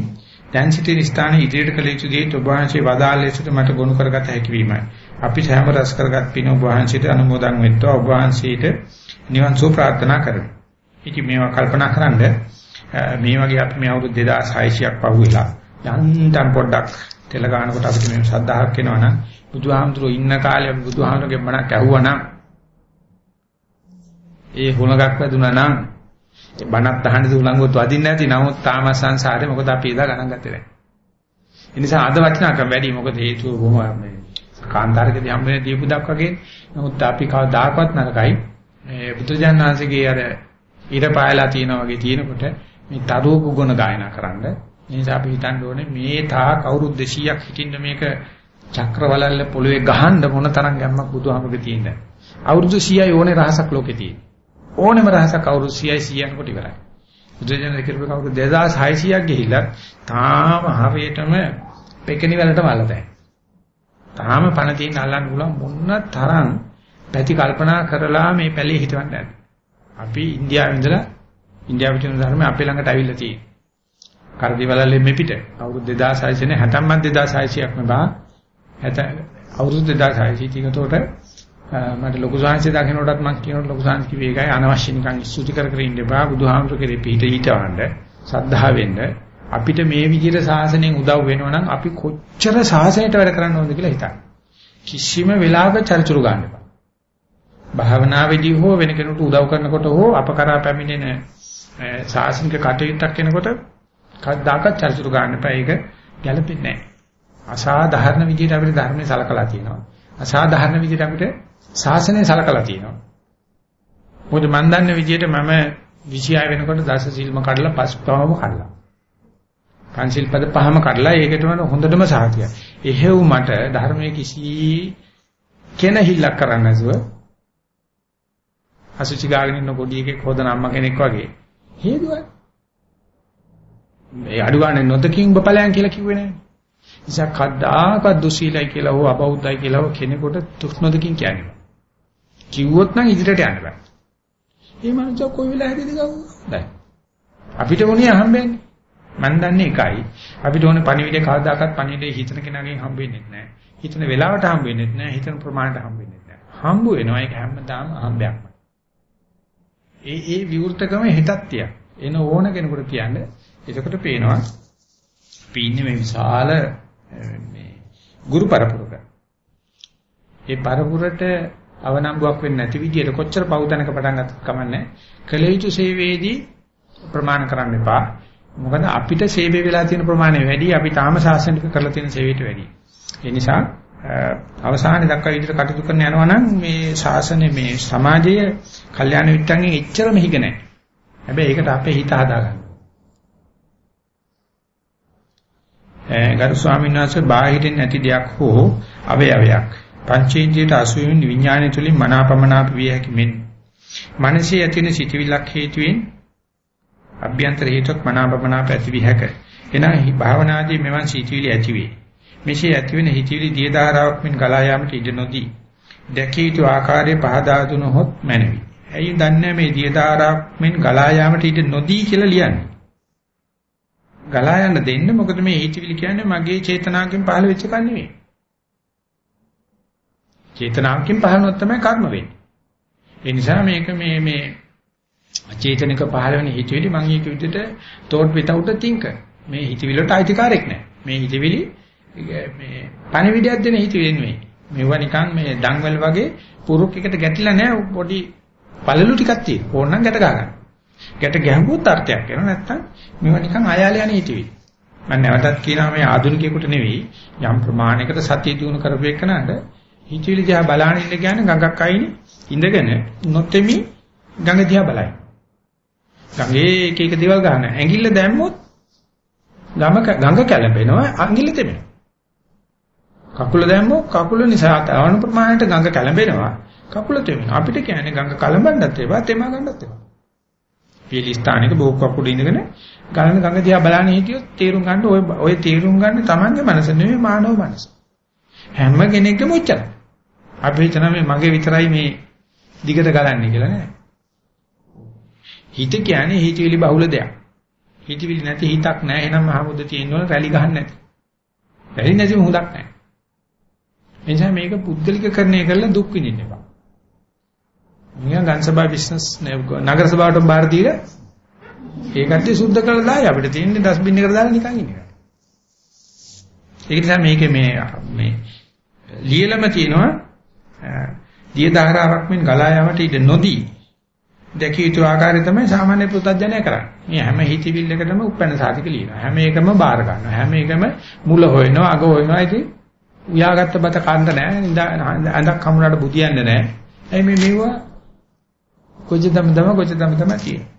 දැන් සිටින ස්ථානයේ ඉදිරියට කළ යුතු දේ ඔබ වහන්සේ වදාළ ලෙසට මට ගොනු කරගත හැකි වීමයි. අපි සෑම රස කරගත් පින ඔබ වහන්සේට අනුමෝදන් වෙත්වා ඔබ වහන්සේට නිවන් සුව ප්‍රාර්ථනා කරමි. ඉතින් මේවා කල්පනා කරන්ද මේ වගේ අපි මේ අවුරුදු 2600ක් පහුවෙලා යන්තම් පොඩ්ඩක් තෙල ගන්නකොට අපිට මේ ශ්‍රද්ධාවක් එනවා නම් බුදුහාමුදුරුවෝ ඉන්න කාලේ අපි බුදුහාමුදුරුවෝගේ බණක් ඇහුවා නම් ඒ හුණගක් වැදුනා නම් බණක් අහන්න දුලංගොත් වදින්න නැති නමුත් තාම සංසාරේ මොකද අපි එදා ගණන් ගත්තේ නැහැ. ඒ නිසා අද වටිනාකම වැඩි මොකද හේතුව බොහොම මේ කාන්තාරකදී හම්බ වෙන දීපු දක් වගේ. නමුත් අපි කවදාකවත් නරකයි. මේ බුදුජානනාංශගේ අර ඉර පායලා තියෙනා වගේ තියෙනකොට මේ තරුවක ගුණ ගායනා කරන්න. ඒ නිසා අපි හිතන්න ඕනේ මේ තා කවුරුත් 200ක් හිටින්න මේක චක්‍රවලල්ල පොළවේ ගහන්න මොන තරම් ගැම්මක් බුදුහාමගේ තියෙනද? අවුරුදු 100යි ඕනේ රහසක් ලෝකේ තියෙන්නේ. ඕනෙම රහසක් අවුරුදු 100යි 100 කොට ඉවරයි. බුදුජානක කිරුවේ කවුරු 2600ක් ගිහිල්ලා තාම හරියටම පෙකණි වලටම අල්ලතයි. තාම පණ තියෙන අල්ලන්න පුළුවන් මොන්න තරම් පැති කල්පනා කරලා මේ පැලේ හිටවන්න ඇති. අපි ඉන්දියාවේ ඉඳලා ඉන්දියාවේ තියෙන ධර්ම අපේ ළඟට ඇවිල්ලා තියෙනවා. කරදිවලල්ලේ මෙපිට අවුරුදු 2600 නේ 60ක් 2600ක්ම බා 70 අවුරුදු 2600 තිකතෝට මට ලොකු සාංශය දකින්නකොටත් මම කියනකොට ලොකු සාංශ කිව්වේ ඒකයි අනවශ්‍ය නිකන් ස්තුති කර කර ඉන්න බා බුදුහාමුදුර කෙරේ පිට ඊටවන්න සද්ධා වෙන්න අපිට මේ විදිහට සාසනයෙන් උදව් වෙනවා නම් අපි කොච්චර සාසනයට වැඩ කරන්න ඕනද කියලා හිතන්න කිසිම වෙලාවක චරිචුරු ගන්න එපා භාවනාවේදී හෝ වෙන කෙනෙකුට උදව් කරනකොට හෝ අප කරා පැමිණෙන සාසනික කටයුත්තක් වෙනකොට කවදාකවත් චරිචුරු ගන්න එපා. ඒක ගැළපෙන්නේ නැහැ. අසාධාරණ විදිහට අපිට ධර්මයේ සලකලා තියෙනවා. අසාධාරණ විදිහට අපිට ශාසනය සලකලා තියෙනවා. මොකද මම දන්න විදිහට මම 26 වෙනකොට දස සීල්ම කඩලා පස්පවම කඩලා. පංචිල් පද පහම කඩලා ඒකට වන හොඳටම සාහිතිය. එහෙව් මට ධර්මයේ කිසි කෙනහිල්ලක් කරන්න නැතුව අසුචි ගාගෙන ඉන්න පොඩි එකෙක් හොදන අම්මා කෙනෙක් වගේ හේතුවයි. මේ අඩුවානේ නොදකින් බපලයන් කියලා කිව්වේ නෑ. නිසා කද්දාකත් දුසීලයි කියලා හෝ අබෞද්ධයි කියලා හෝ කෙනෙකුට තුෂ්ණදකින් කියන්නේ. කිව්වොත් නම් ඉදිරියට යන්න බෑ. මේ මනුස්සය කොයි වෙලාවෙද ගවුවා? අපිට මොනිය හම්බෙන්නේ? මන් දන්නේ එකයි. අපිට ඕනේ පණිවිඩේ කවදාකවත් පණිවිඩේ හිතන කෙනාගෙන් හම්බෙන්නේ නැහැ. හිතන වෙලාවට හම්බෙන්නේ නැහැ. හිතන ප්‍රමාණයට හම්බෙන්නේ නැහැ. හම්බ වෙනවා ඒක හැමදාම හම්බයක්. ඒ ඒ විවෘතකම හෙටත් තියක්. එන ඕන කෙනෙකුට කියන්නේ එතකොට පේනවා අපි ඉන්නේ මේ විශාල මේ ගුරු පරපුරක. ඒ පරපුරට අවනම්බුවක් වෙන්නේ නැති විදියට කොච්චර පවුතනක පටන් ගත්තත් කමන්නේ. කළ යුතු සේවයේදී ප්‍රමාණ කරන්න එපා. මොකද අපිට සේවය වෙලා තියෙන ප්‍රමාණය වැඩි අපි තාම සාසනික කරලා තියෙන සේවයට වැඩි. ඒ නිසා අවසානයේ දක්වා විදිහට කටයුතු කරන යනවා නම් මේ ශාසනය මේ සමාජයේ කල්යාණ විත්තන්ගෙන් එච්චරම හිග නැහැ. හැබැයි ඒකට අපේ හිත හදාගන්න. ගරු ස්වාමීන් වහන්සේ බාහිරින් නැති දෙයක් හෝ අවයවයක් පංචේන්ද්‍රියට අසු වෙන විඥානය තුලින් මනාපමනාප විය හැකි මෙන් මනසේ ඇතින සිටිවිලක් හේතුවෙන් අභ්‍යන්තර හේතුක් මනාපමනාප ඇති විය හැක එනම් භාවනාදී මෙවන් සිටිවිලි ඇති වේ මෙසේ ඇතිවෙන හිතිවිලි දිය ධාරාවක් මෙන් ගලා යාමට ඉඩ නොදී දැකිය යුතු ආකාරයේ පහදා දුනහොත් මැනවි. ඇයි දන්නේ මේ දිය ධාරාවක් මෙන් ගලා යාමට ඉඩ නොදී කියලා ලියන්නේ? ගලා යන්න දෙන්න මොකද මේ හිතිවිලි කියන්නේ මගේ චේතනාවකින් පහළ වෙච්ච එකක් නෙවෙයි. චේතනාවකින් පහළනොත් තමයි කර්ම වෙන්නේ. ඒ නිසා මේක මේ මේ අචේතනික පහළ වෙන හිතවිලි මම ඒක විදිහට thought without a thinker. මේ හිතවිලි වලට අයිතිකාරයක් නැහැ. මේ හිතවිලි මේ පණිවිඩයක් දෙන හිතවිලි නෙවෙයි. මේවා නිකන් මේ දන්වල වගේ පුරුක් එකට ගැටිලා නැහැ පොඩි පළලු ටිකක් තියෙන. ඕනනම් ගැට ගන්න. ගැට ගැහුවොත් අර්ථයක් එනවා නැත්තම් මේවා නිකන් අයාල යන හිතවිලි. මම නැවතත් කියනවා මේ ආධුනිකයෙකුට නෙවෙයි යම් ප්‍රමාණයකට සතිය දිනු කරපු එකනට හිතවිලි දිහා බලාගෙන ඉන්න කියන්නේ ගඟක් අයිනේ ඉඳගෙන නොතෙමි ගඟ දිහා බලයි. ගඟේ එක එක දේවල් ගන්න. ඇඟිල්ල දැම්මොත් ගම ගඟ කැළඹෙනවා ඇඟිල්ල තෙමෙනවා. කකුල දැම්මොත් කකුල නිසා තවන ප්‍රමාණයට ගඟ කැළඹෙනවා. කකුල තෙමෙනවා. අපිට කියන්නේ ගඟ කලඹන්නත් ඒවා තෙමා ගන්නත් ඒවා. පිළි ස්ථානික බෝක් කකුල ඉඳගෙන ගලන ගඟ දිහා බලන්නේ හිටියොත් තීරුම් ගන්න ඔය ඔය තීරුම් ගන්න තමන්ගේ මනස නෙවෙයි මානව මනස. හැම කෙනෙක්ගේම උච්චරයි. අපි හිතන මේ මගේ විතරයි මේ දිගට ගලන්නේ කියලා නෑ. හිත කියන්නේ හිතවිලි බහුල දෙයක්. හිතවිලි නැති හිතක් නෑ. එහෙනම් මහමුද්ද තියෙනවල රැලි ගහන්න නැති. රැලි නැතිව හොඳක් නෑ. එනිසා මේක පුද්ගලිකකරණය කරලා දුක් විඳින්න එපා. නිකන් ගන්සභා බිස්නස් නගර සභාවට බාර දීලා ඒ කට්ටිය සුද්ධ කරලා දායි අපිට තියෙන්නේ ඩස්බින් එකට දාලා නිකන් ඉන්න එක. ඒක නිසා මේකේ මේ මේ ලියලම තියෙනවා දිය ධාරාවක් මෙන් ගලා යාමට ඉඩ නොදී දැකිය යුතු ආකාරය තමයි සාමාන්‍ය පුතත්ජනය කරන්නේ. මේ හැම හිතවිල්ලකටම උපැන්න සාතික ලියනවා. හැම එකම බාර ගන්නවා. හැම එකම මුල හොයනවා, අග හොයනවා. ඉතින් උයාගත්ත බත කන්න නැහැ. ඇඳක් හමුනට බුදියන්නේ නැහැ. එයි මේ මෙවුවා කොච්ච දම දම කොච්ච දම දම තියෙනවා.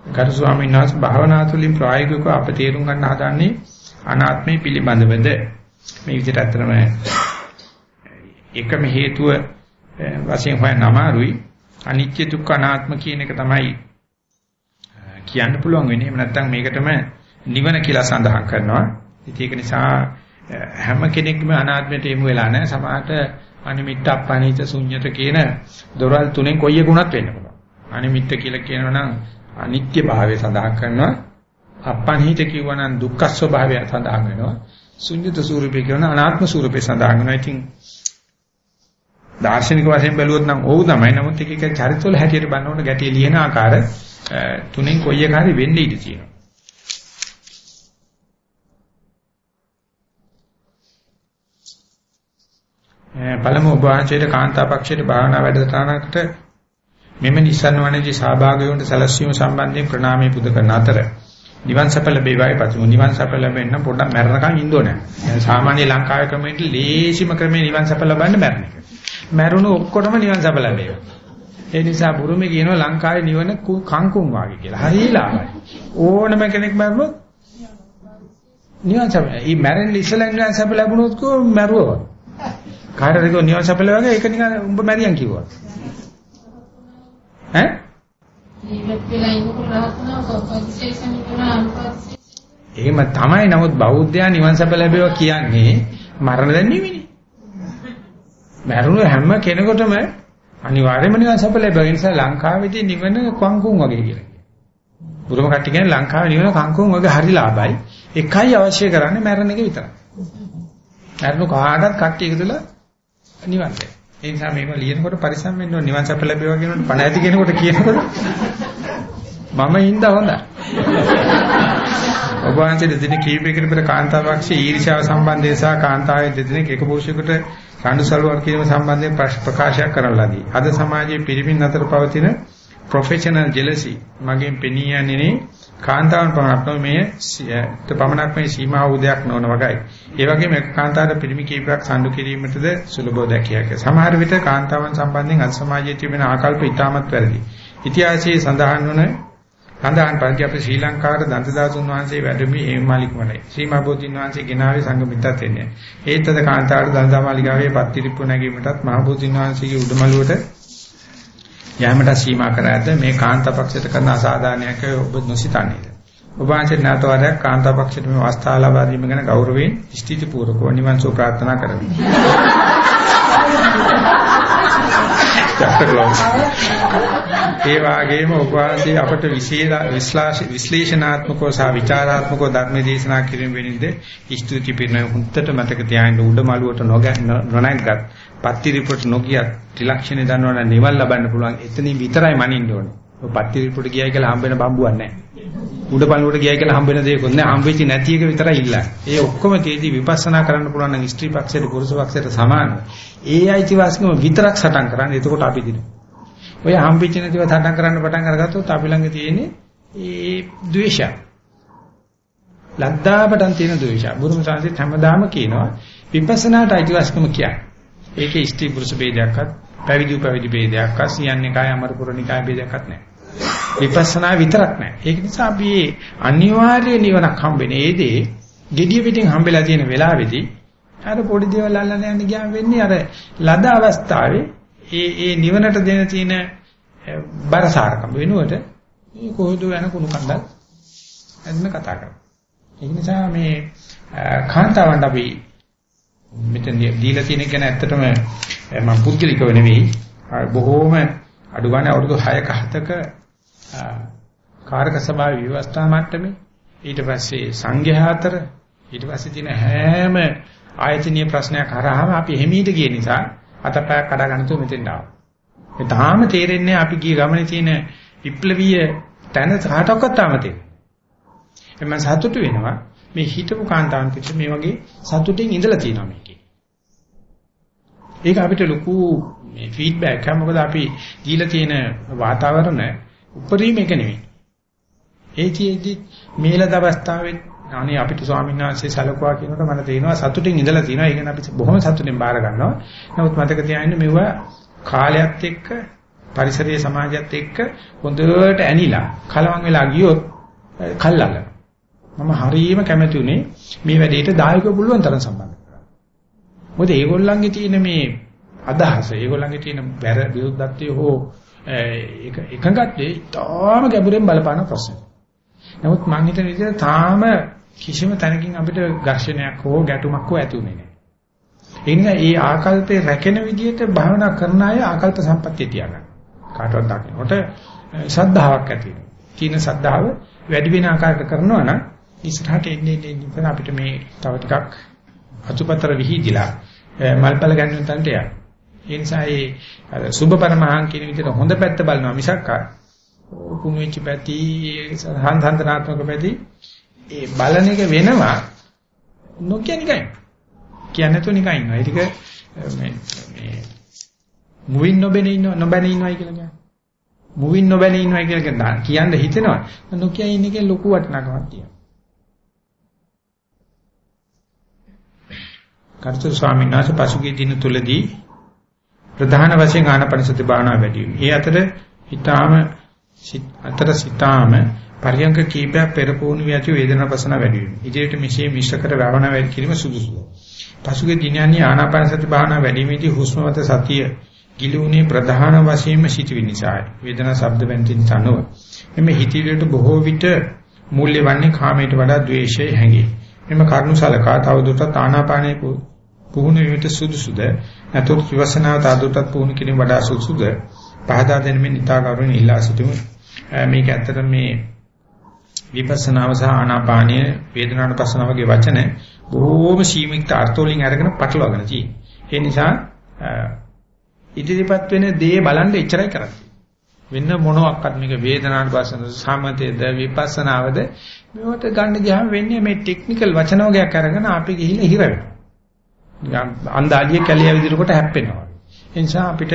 ගරු ස්වාමීන් වහන්සේ භාවනා තුළින් ප්‍රායෝගිකව අප තේරුම් ගන්න හදන්නේ අනාත්මය පිළිබඳවද මේ විදිහට අත්‍තරම එකම හේතුව වශයෙන් හොයන්න අමාරුයි. අනිත්‍ය දුක්ඛ අනාත්ම කියන එක තමයි කියන්න පුළුවන් වෙන්නේ. එහෙම නැත්නම් මේකටම නිවන කියලා සඳහන් කරනවා. ඉතින් ඒක නිසා හැම කෙනෙක්ම අනාත්මයට යමු වෙලා නැහැ. සමහරට අනිමිත්ත අපනිත ශුන්්‍යත කියන දොරල් තුනෙන් කොයි එකුණත් වෙන්න පුළුවන්. අනිමිත්ත කියලා කියනවා නම් අනිත්‍ය භාවය සඳහන් කරනවා. අපනිත කියවනම් දුක්ඛ ස්වභාවය සඳහන් වෙනවා. ශුන්්‍යත ස්වරූපේ කියන අනාත්ම ස්වරූපේ සඳහන් වෙනවා. ඉතින් දාර්ශනික වශයෙන් බැලුවොත් නම් ඔව් තමයි. නමුත් එක එක චරිතවල හැටියට බලනකොට ගැටිය ලියන ආකාර තුනෙන් කොයි එක හරි වෙන්න ඉඩ තියෙනවා. පළමු ඔබ වහන්සේට කාන්තා පක්ෂයේ භාවනා වැඩසටහනකට මෙම නිසන් වනේදී සහභාගී වුණ සැලැස්වීම සම්බන්ධයෙන් ප්‍රණාමය පුද කරන අතර නිවන් සප ලැබේවායි පතුමු නිවන් සප ලැබෙන්න පොඩ්ඩක් මැරණකම් ඉන්න ඕනේ. සාමාන්‍ය ලංකාවේ ක්‍රමයට ලේසිම ක්‍රමේ නිවන් සප ලබන්න මැරණ එක. මැරුණු ඔක්කොටම නිවන් සප ලැබේවා. ඒ නිසා බුරුමේ කියනවා ලංකාවේ නිවන කංකුම් වාගේ කියලා. හරිලාමයි. ඕනම කෙනෙක් මැරුණොත් නිවන් සප. ඊ මැරෙන්න ඉස්සෙල්ලා නිවන් සප ලැබුණොත් කෝ මැරුවා. කාටද කිව්ව නිවන් සප ලැබුවා ඒක නිකන් උඹ මැරියන් කිව්වා. ඈ? එහෙම තමයි. නමුත් බෞද්ධයා නිවන් සප ලැබෙවා කියන්නේ මරණ දැන් නෙවෙයි. මැරුණු හැම කෙනෙකුටම අනිවාර්යයෙන්ම නිවන් සප ලැබෙනවා. ඒ නිසා ලංකාවේදී නිවන කංකුම් වගේ කියලා. බුරුම කට්ටිය කියන්නේ ලංකාවේ නිවන කංකුම් වගේ හරි ලාභයි. එකයි අවශ්‍ය කරන්නේ මැරෙන එක විතරයි. මැරුණු කාටවත් කට්ටිය එකතුලා නිවන් දැක. ඒ නිසා මේක ලියනකොට පරිස්සම් වෙන්න ඕන නිවන් සප ලැබේවා කියනකොට පණ ඇති කෙනෙකුට කියනකොට මම හින්දා හොඳයි. ඔබ වහන්සේ දෙදෙනෙක් කීපයකට පෙර කාන්තාවක්ෂේ ඊර්ෂ්‍යාව සම්බන්ධයෙන් සහ කාන්තාවේ දෙදෙනෙක් එක පුරුෂයෙකුට රණ්ඩු සලුවක් කිරීම සම්බන්ධයෙන් ප්‍රකාශයක් කරන ලදී. අද සමාජයේ පිරිමින් අතර පවතින ප්‍රොෆෙෂනල් ජෙලසි මගෙන් පෙනී යන්නේ කාන්තාවන් පමණක් නොවේ මේ පමණක් මේ සීමා වූ දෙයක් නොවන වගයි. ඒ වගේම එක් කාන්තාවට පිරිමි කීපයක් සම්ඩු කිරීමටද සුලභව දැකිය හැකියි. සමහර විට කාන්තාවන් සම්බන්ධයෙන් අද සමාජයේ තිබෙන ආකල්ප ඉතාමත් වැරදි. ඉතිහාසයේ සඳහන් වන සඳහන් පරිදි අපේ ශ්‍රී ලංකාවේ දන්තදාසුන් වහන්සේ වැඩමි හේමාලික වලයි. ශ්‍රීමා බෝධින් වහන්සේ ගෙනාවේ සංගමිතත් එන්නේ. ඒත් අද කාන්තාවට දන්තමාලිකාවේ පත්තිරිප්පු නැගීමටත් මහ බෝධින් වහන්සේගේ උඩමළුවට යෑමට සීමා කර ඇත. මේ කාන්තාපක්ෂයට කරන අසාධාරණයක් ඔබ නොසිතන්නේද ඔබ වහන්සේ නැතවරයක් කාන්තාපක්ෂයට මේ අවස්ථාව ලබා දීම ගැන ගෞරවයෙන් ස්ථಿತಿපූර්වකව නිවන් සුව ප්‍රාර්ථනා කරමි. ඒ වගේම ඔබ වහන්සේ අපට විශ්ලේෂණාත්මකව සහ විචාරාත්මකව ධර්ම දේශනා කිරීම වෙනින්ද ස්තුති පිරන හුත්තට මතක තියාගෙන උඩ මළුවට නොනැග්ගත් පත්තිරිපොට නොගියත් ත්‍රිලක්ෂණේ දන්නවනම් නිවන් ලබන්න පුළුවන් එතනින් විතරයි මනින්න ඕනේ. ඔය පත්තිරිපොට ගියයි කියලා හම්බ වෙන බම්බුවක් නැහැ. උඩ පළුවට ගියයි කියලා හම්බ වෙන දේකුත් නැහැ. හම්බෙච්ච නැති එක විතරයි ඉල්ලන්නේ. ඒ ඔක්කොම තේදී විපස්සනා කරන්න පුළුවන් නම් ස්ත්‍රී පක්ෂයට පුරුෂ පක්ෂයට සමානයි. ඒ අයිතිවාසිකම විතරක් සටන් කරන්නේ. එතකොට අපි දිනු. ඔය හම්බෙච්ච නැතිව සටන් කරන්න පටන් අරගත්තොත් අපි ළඟ තියෙන්නේ ඒ ද්වේෂය. ලද්දාපටන් තියෙන ද්වේෂය. බුදුම සංසිත හැමදාම කියනවා විපස්සනාට අයිතිවාසිකම කියන්නේ. ඒකේ ස්ත්‍රී පුරුෂ ભેදයක්වත් පැවිදි උපවිදි ભેදයක්වත් සියන්නේකයි අමරපුරනිකාය ભેදයක්වත් නැහැ. විපස්සනා විතරක් නැහැ. ඒක නිසා අපි මේ අනිවාර්ය නිවනක් හම්බෙන ඒදී gediya පිටින් හම්බෙලා තියෙන වෙලාවේදී අර පොඩි දේවල් අල්ලන්න යන්න ගියාම වෙන්නේ අර ලද අවස්ථාවේ ඒ ඒ නිවනට දෙන තියෙන බරසාරකම වෙනුවට මේ කොහොද යන කුණු කන්දක් ඇඳින කතා කරනවා. ඒ නිසා මේ කාන්තාවන්ට අපි මෙතන දීලා තියෙන ගැන ඇත්තටම මම පුද්ගලිකව නෙවෙයි බොහෝම අඩු ගන්න අවුරුදු 6ක 7ක කාර්ක සභාවේ විවස්ථා මට්ටමේ ඊට පස්සේ සංඝයා අතර ඊට පස්සේ තියෙන හැම ආයතනීය ප්‍රශ්නයක් හරහාම අපි හිමීට ගිය නිසා අතපයක් කඩා ගන්න තු මෙතෙන් ආවා. ඒ තාම තේරෙන්නේ අපි ගිය ගමනේ තියෙන විප්ලවීය තැන කාටවත් තාම තේරෙන්නේ. එමන් සතුටු වෙනවා මේ හිතපු කාන්තාන්තිට මේ වගේ සතුටින් ඉඳලා තියෙනවා මේකේ. ඒක අපිට ලොකු මේ ෆීඩ්බැක් එක මොකද අපි දීලා තියෙන වාතාවරණ උපරිම එක නෙවෙයි. ඒකෙදි මේලද අවස්ථාවේ අනේ අපිට ස්වාමීන් වහන්සේ සැලකුවා කියනකොට මට තේරෙනවා සතුටින් ඉඳලා තියෙනවා. ඒක අපි බොහොම සතුටින් බාර ගන්නවා. නමුත් මතක තියාගන්න මෙවුවා කාලයත් එක්ක පරිසරයේ සමාජයත් එක්ක හොඳට ඇනිලා කලවම් වෙලා ගියොත් කල්ලාගන්න. මම හරියම කැමති උනේ මේ වැඩේට දායක පුළුවන් තරම් සම්බන්ධ කරගන්න. මොකද ඒගොල්ලන්ගේ තියෙන මේ අදහස, ඒගොල්ලන්ගේ තියෙන බැර විරුද්ධත්වය හෝ ඒක එකඟත්වයේ තාම ගැඹුරෙන් බලපාන ප්‍රශ්න. නමුත් මම හිතන විදිහට තාම කිසිම තැනකින් අපිට ඝර්ෂණයක් හෝ ගැටුමක් හෝ ඇති උනේ නැහැ. ඒ නිසා මේ ආකල්පේ රැකෙන විදිහට භාවනා කරන අය ආකල්ප සම්පත්තිය තියාගන්න. කාටවත් දකින්නකොට ශ්‍රද්ධාවක් ඇති වෙනවා. තීන ශ්‍රද්ධාව වැඩි වෙන ආකාරයකට කරනවා නම් ඉස්සරහට එන්නේ එන්නේ අපිට මේ තව ටිකක් අතුපතර විහිදිලා මල්පල ගන්න තන්ට යන්න. ඒ නිසා ඒ සුභ පරමහං කියන විදිහට හොඳ පැත්ත බලනවා මිසක් කුණු වෙච්ච පැති සංසන්දනාත්මක පැති ඒ බලන එක වෙනවා නොකිය නිකන්. කියන්නේ නැතුව නිකන් ඉන්නවා. ඒ ටික මේ මේ මුවින් නොබෙනේ ඉන්නව නොබැනේ ඉන්නවයි කියලා කියන්නේ. මුවින් නොබැනේ ඉන්නවයි කියලා කියන්න හිතෙනවා. නොකිය ඉන්න එකේ ලොකු වටිනාකමක් තියෙනවා. කර්තෘ ස්වාමීන් වහන්සේ පසුගිය දින තුලදී ප්‍රධාන වශයෙන් ආනාපානසති භාවනා වැඩි වීම. ඒ අතර හිතාම අතර සිතාම පරියංග කීපයක් පෙරපුණු වී ඇති වේදනා පසන වැඩි වීම. ඉදිරියට මෙසේ මිශ්‍ර කර භාවනා වැඩි කිරීම සුදුසුයි. පසුගිය දිනයන්හි ආනාපානසති භාවනා වැඩිමේදී හුස්ම මත සතිය ගිලුණේ ප්‍රධාන වශයෙන්ම සිටිවි නිසායි. වේදනා ශබ්ද වෙන්තින් තනව. එමෙ හිතවිලට බොහෝ විට මූල්‍ය වන්නේ කාමයට වඩා ද්වේෂය හැඟේ. එම කරුණු සලකා තවදුරටත් ආනාපානයේ පුහුණු වීමට සුදුසුද නැතොත් විවසනාව තවදුරටත් පුහුණු කිරීම වඩා සුදුසුද පහදා දෙනෙමින් ඉතා කරුණ ඉල්ලා සිටිමු. මේක ඇත්තට මේ විපස්සනාව සහ ආනාපානය වේදනානුපස්සනාව වගේ වචන බොහෝම සීමිත අර්ථ වලින් අරගෙන පටලවාගෙන තියෙනවා. ඒ නිසා ඉදිරිපත් වෙන දේ බලන්න එච්චරයි කරන්නේ. වෙන මොනවාක්වත් මේක වේදනානුපස්සන සමතේද විපස්සනාවද මේවට ගන්න ගියාම වෙන්නේ මේ ටෙක්නිකල් වචන වර්ගයක් අරගෙන අපි ගිහිල්ලා හිර වෙනවා. අන්දාලිය කැලිය විදිහට හැප්පෙනවා. ඒ නිසා අපිට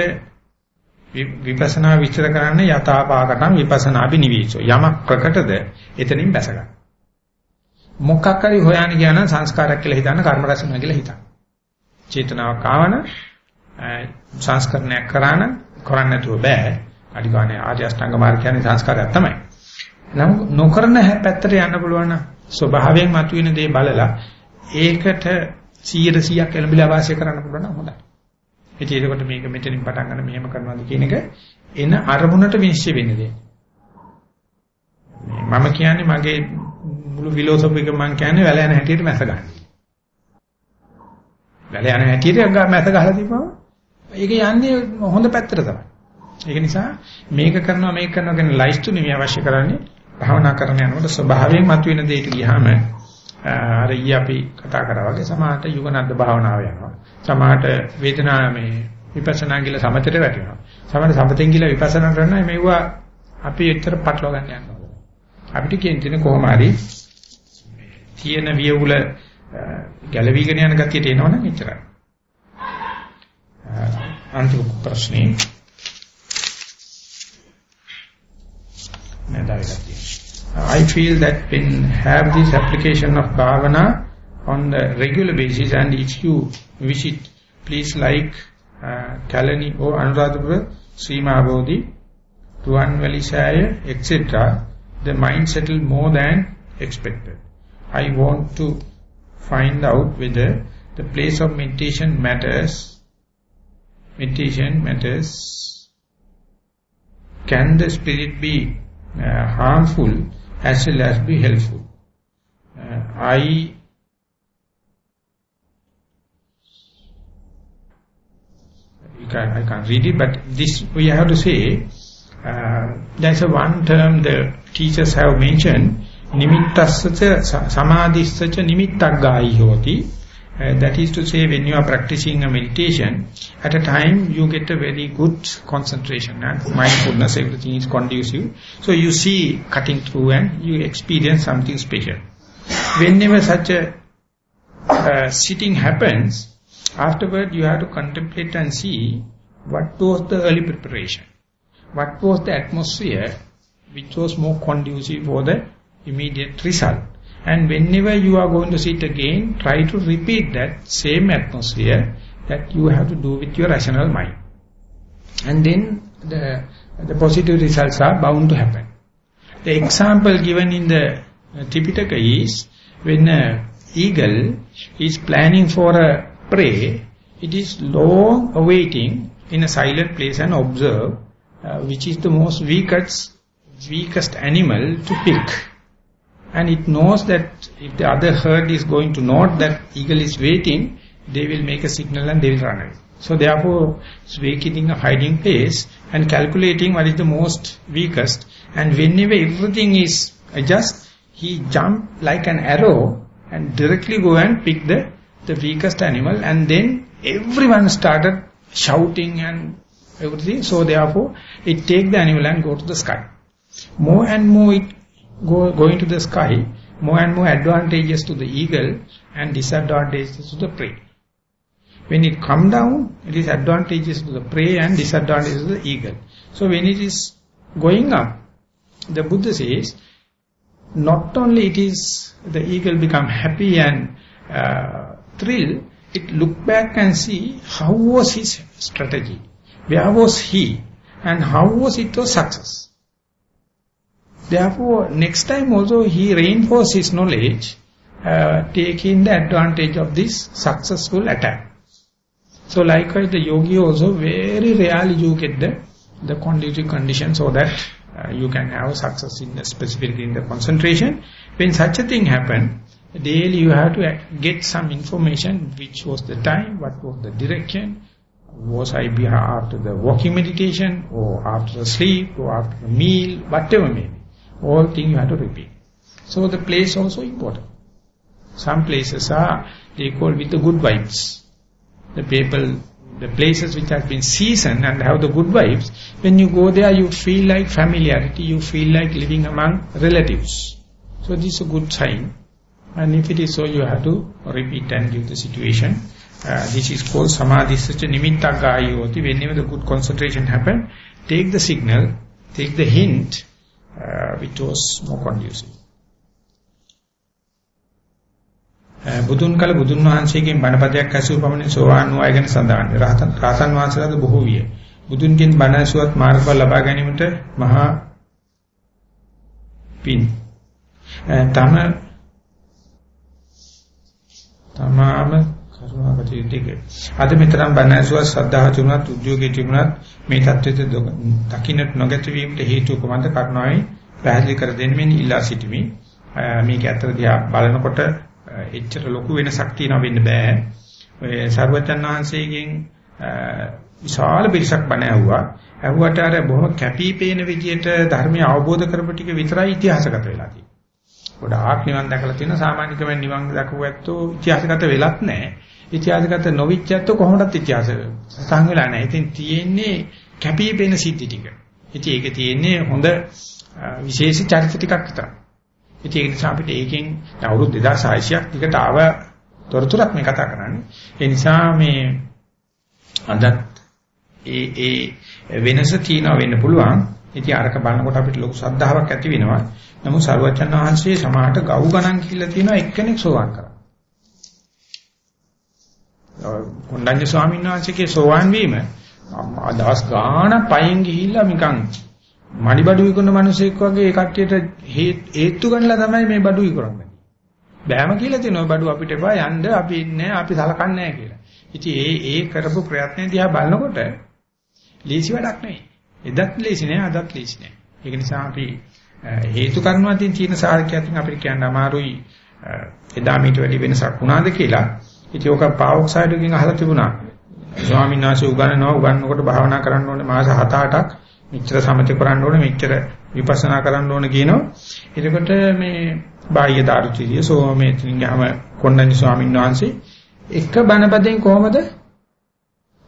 විපස්සනා විස්තර කරන්න යථාපාකටම් විපස්සනාපි නිවිසෝ යමක් ප්‍රකටද එතනින් බැස ගන්න. මොකක් හරි හොයන්න ගියා නම් සංස්කාරයක් කියලා හිතන්න කර්ම රැස් වෙනවා කියලා හිතන්න. චේතනාවක් ආවන සංස්කරණයක් කරාන කරන්න නැතුව බෑ. අනිවාර්යයෙන් ආර්ය අෂ්ටාංග මාර්ග කියන්නේ සංස්කාරයක් තමයි. නම් නොකරන පැත්තට යන්න පුළුවන් නම් ස්වභාවයෙන් මතුවෙන දේ බලලා ඒකට 100%ක් එළඹිලා වාසය කරන්න පුළුවන් නම් හොඳයි. ඉතින් ඒකට මේක මෙතනින් පටන් ගන්න මෙහෙම කරනවාද කියන එක එන අරමුණට විශ්ය වෙන්නේ. මම කියන්නේ මගේ මුළු ෆිලොසොෆි එක මම කියන්නේ වැල යන හැටියට මැස ගන්න. වැල යන හැටියට මැස ගහලා තිබ්බම ඒක යන්නේ හොඳ පැත්තට තමයි. ඒක නිසා මේක කරනවා මේක කරනවා කියන ලයිස්තු නෙමෙයි අවශ්‍ය කරන්නේ භාවනා කරන යනකොට ස්වභාවයෙන් මතුවෙන දෙයකට ගියාම අර ඊ අපි කතා කරා වගේ සමාහට යුගනද්ද භාවනාව යනවා. සමාහට වේදනා මේ විපස්සනා කියලා සමතේට වැටෙනවා. සමහර සමතෙන් කියලා විපස්සනා කරනවා මේවා අපි එච්චර පටලවා ගන්න යනවා. අපිට කියන කොහොම හරි තියෙන වියවුල ගැලවිගෙන යන ගතියට එනවනම් එච්චරයි. අන්තිම ප්‍රශ්නේ I feel that when have this application of bhavana on the regular basis and if you visit, please like uh, Kalani or Anuradhapura, Sri Mahabodhi, Tuanvalisaya, etc., the mind settle more than expected. I want to find out whether the place of meditation matters, meditation matters, can the spirit be uh, harmful as well as be helpful. Uh, I can, I can't read it, but this we have to say, uh, there's a one term the teachers have mentioned, nimittassacha samadhissacha nimittaggayi hoti. Uh, that is to say, when you are practicing a meditation, at a time you get a very good concentration and mindfulness, everything is conducive. So you see cutting through and you experience something special. Whenever such a uh, sitting happens, afterward you have to contemplate and see what was the early preparation, what was the atmosphere which was more conducive for the immediate result. And whenever you are going to sit again, try to repeat that same atmosphere that you have to do with your rational mind. And then the, the positive results are bound to happen. The example given in the Tipitaka is when an eagle is planning for a prey, it is long awaiting in a silent place and observe uh, which is the most weakest, weakest animal to pick and it knows that if the other herd is going to note that eagle is waiting, they will make a signal and they will run away. So therefore, it's vacating a hiding place and calculating what is the most weakest. And whenever everything is adjust, he jump like an arrow and directly go and pick the, the weakest animal. And then everyone started shouting and everything. So therefore, it take the animal and go to the sky. More and more it go, going to the sky, more and more advantages to the eagle and disadvantages to the prey. When it come down, it is advantages to the prey and disadvantages to the eagle. So when it is going up, the Buddha says, not only it is the eagle become happy and uh, thrilled, it look back and see how was his strategy, where was he, and how was it was success. Therefore, next time also he reinforce his knowledge, uh, taking the advantage of this successful attack. So likewise the yogi also very rarely you get the, the conducive condition so that uh, you can have success in the specifically in the concentration. When such a thing happen, daily you have to get some information which was the time, what was the direction, was I after the walking meditation or after the sleep or after the meal, whatever may. All thing you have to repeat. So the place also important. Some places are, they call with the good vibes. The people, the places which have been seasoned and have the good vibes, when you go there you feel like familiarity, you feel like living among relatives. So this is a good sign. And if it is so, you have to repeat and give the situation. Uh, this is called samadhi such a nimitta gayoti. Whenever the good concentration happen, take the signal, take the hint, Uh, which was more conducive. Uh, බුදුන් කල බුදුන් වහන්සේගෙන් බණපදයක් ඇසූ පමණින් සෝවාන් වූ අය ගැන සඳහන්. රහතන් රහතන් වහන්සේලාද බොහෝ විය. බුදුන්ගෙන් බණ ඇසුවත් මාර්ගඵල ලබා ගැනීමට මහා පින්. Uh, තම තමාම කරුණාවටි දෙක. අද මෙතරම් බණ ඇසුවත් ශ්‍රද්ධාව තිබුණත් උද්‍යෝගී තිබුණත් මේ தත්වෙට දකින්නට නොගැත වීමට හේතුව කොහොමද කරුණාවෙන් පැහැදිලි කර දෙන්න ඉල්ලා සිටිමි. මේක ඇත්තට දිහා බලනකොට එච්චර ලොකු වෙනසක් තියෙනව වෙන්න බෑ. ඔය සර්වචන් වහන්සේගෙන් විශාල පිරිසක් බණ ඇහුවා. ඇහුවට අර බොහොම කැපිපේන විදියට ධර්මය අවබෝධ කරපු ටික විතරයි ඉතිහාසගත වෙලා තියෙන්නේ. ගොඩාක් නිවන් දැකලා තියෙන සාමාන්‍ය ක්‍රමෙන් නිවන් දැකපු ඇත්තෝ ඉතිහාසගත වෙලත් නැහැ. ඉතිහාසගත නොවිච්ච ඇත්තෝ කොහොමදත් ඉතිහාස සතන් වෙලා නැහැ. ඉතින් තියෙන්නේ කැපිපේන සිද්ධි ටික. ඉතින් ඒකේ තියෙන්නේ හොඳ විශේෂ චරිත ටිකක් විතරයි. ඉතින් ඒ නිසා අපිට ඒකෙන් අවුරුදු 2600ක් ටිකට ආව තොරතුරක් මේ කතා කරන්නේ. ඒ නිසා මේ අදත් ඒ ඒ වෙනස තියනවා වෙන්න පුළුවන්. ඉතින් අරක බලනකොට අපිට ලොකු ශ්‍රද්ධාවක් ඇති වෙනවා. නමුත් සරුවචන් වහන්සේ සමාහට ගව් ගණන් කියලා තියෙනවා එක්කෙනෙක් සෝවාන් කරා. කොණ්ඩඤ්ඤ ස්වාමීන් වහන්සේගේ සෝවාන් වීම දවස් ගාණක් පයින් ගිහිල්ලා නිකන් මණි බඩු විකුණන මිනිසෙක් වගේ ඒ කට්ටියට හේතු ගන්නලා තමයි මේ බඩු විකුණන්නේ. බෑම කියලා තියෙනවා බඩු අපිට එපා යන්න අපි ඉන්නේ අපි සලකන්නේ නැහැ කියලා. ඉතින් ඒ ඒ කරපු ප්‍රයත්න දිහා බලනකොට ලීසි වැඩක් නෙවෙයි. එදත් ලීසි නෑ අදත් ලීසි නෑ. ඒක නිසා අපි හේතු කරනවාකින් තියෙන සාර්ථකයෙන් අපිට කියන්න අමාරුයි එදා මීට වැඩි වෙනසක් වුණාද කියලා. ඉතින් ඔක පාවොක්සයිඩ්ගෙන් අහලා තිබුණා. ස්වාමීන් වහන්සේ උගන්වනවා උගන්වනකොට භාවනා කරන්න ඕනේ මාස 7-8ක් මෙච්චර සමථ කරන්න ඕනේ මෙච්චර විපස්සනා කරන්න ඕනේ කියනවා. එතකොට මේ බාහ්‍ය දාරුචිරිය සෝමේත්‍රින් යහම කොණ්ණඤ්ඤ ස්වාමීන් වහන්සේ එක බණපදයෙන් කොහමද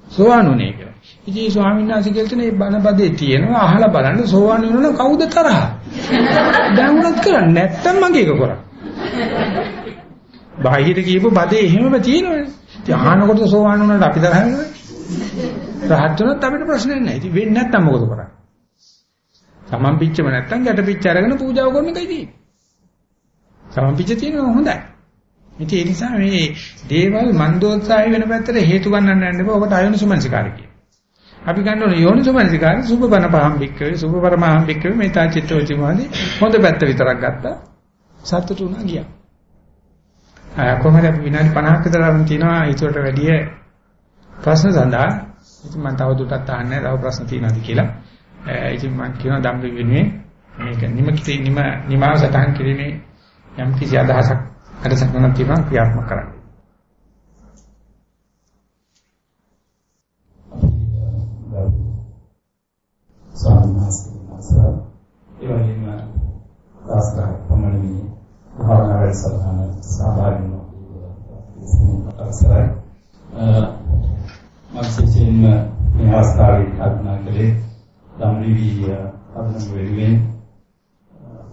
සෝවානුනේ කියලා. ඉතින් ස්වාමීන් වහන්සේ කියලා තියෙන මේ බණපදේ තියෙනවා අහලා බලන්න සෝවාන් වෙනවනම් කවුද තරහ? දැන් උනත් කරන්නේ නැත්තම් මගේ එක කරා. බාහිර කියපු බදේ එහෙමම තියෙනවනේ. ඉතින් අහනකොට සෝවාන් වුණාට අපි තරහ වෙනවනේ. රහත් වුණත් අපිට ප්‍රශ්නයක් නැහැ. ඉතින් වෙන්නේ නැත්තම් මොකද කරන්නේ? තමන් පිච්චම නැත්තම් ගැට පිච්ච අරගෙන පූජාව කරන එකයි තියෙන්නේ. තමන් පිච්ච තියෙනවා හොඳයි. ඉතින් ඒ නිසා මේ දේවල් මන්දෝත්සාහය වෙන පැත්තට හේතු ගන්නන්න යන්න එපා. ඔබට අයෝනිසමනසිකාරය කියන. අපි ගන්න ඕනේ යෝනිසමනසිකාරය සුභබන පහම් බික්කවේ සුභපරමහම් බික්කවේ මේ තා චිත්තෝචිමාදී හොඳ පැත්ත විතරක් ගත්තා. සතුටු වුණා ගියා. කොහොමද අපි විනාඩි 50ක විතර වරන් තියනවා ඒකට වැඩිය ප්‍රශ්න සඳහා. ඉතින් මම තව දුරටත් අහන්නේ තව ප්‍රශ්න තියෙනවද කියලා. ඉතින් මම කියනවා ධම්රි වෙනුවෙන් මේක නිම කිසි නිම නිමාව සටහන් කිරීමේ යම් කිසි අදහසක් අදසක්නක් තියෙනවා ක්‍රියාත්මක කරන්න. සාමාන්‍යයෙන් ඒ වගේම දාස්කර පමණින් භාවනා වැඩසටහන සහභාගී වෙනවා. අවසරයි. මම සිතින්ම මේ අවස්ථාවේ කල්පනා කළේ ධම්රිවි අදනම් වෙනුවෙන්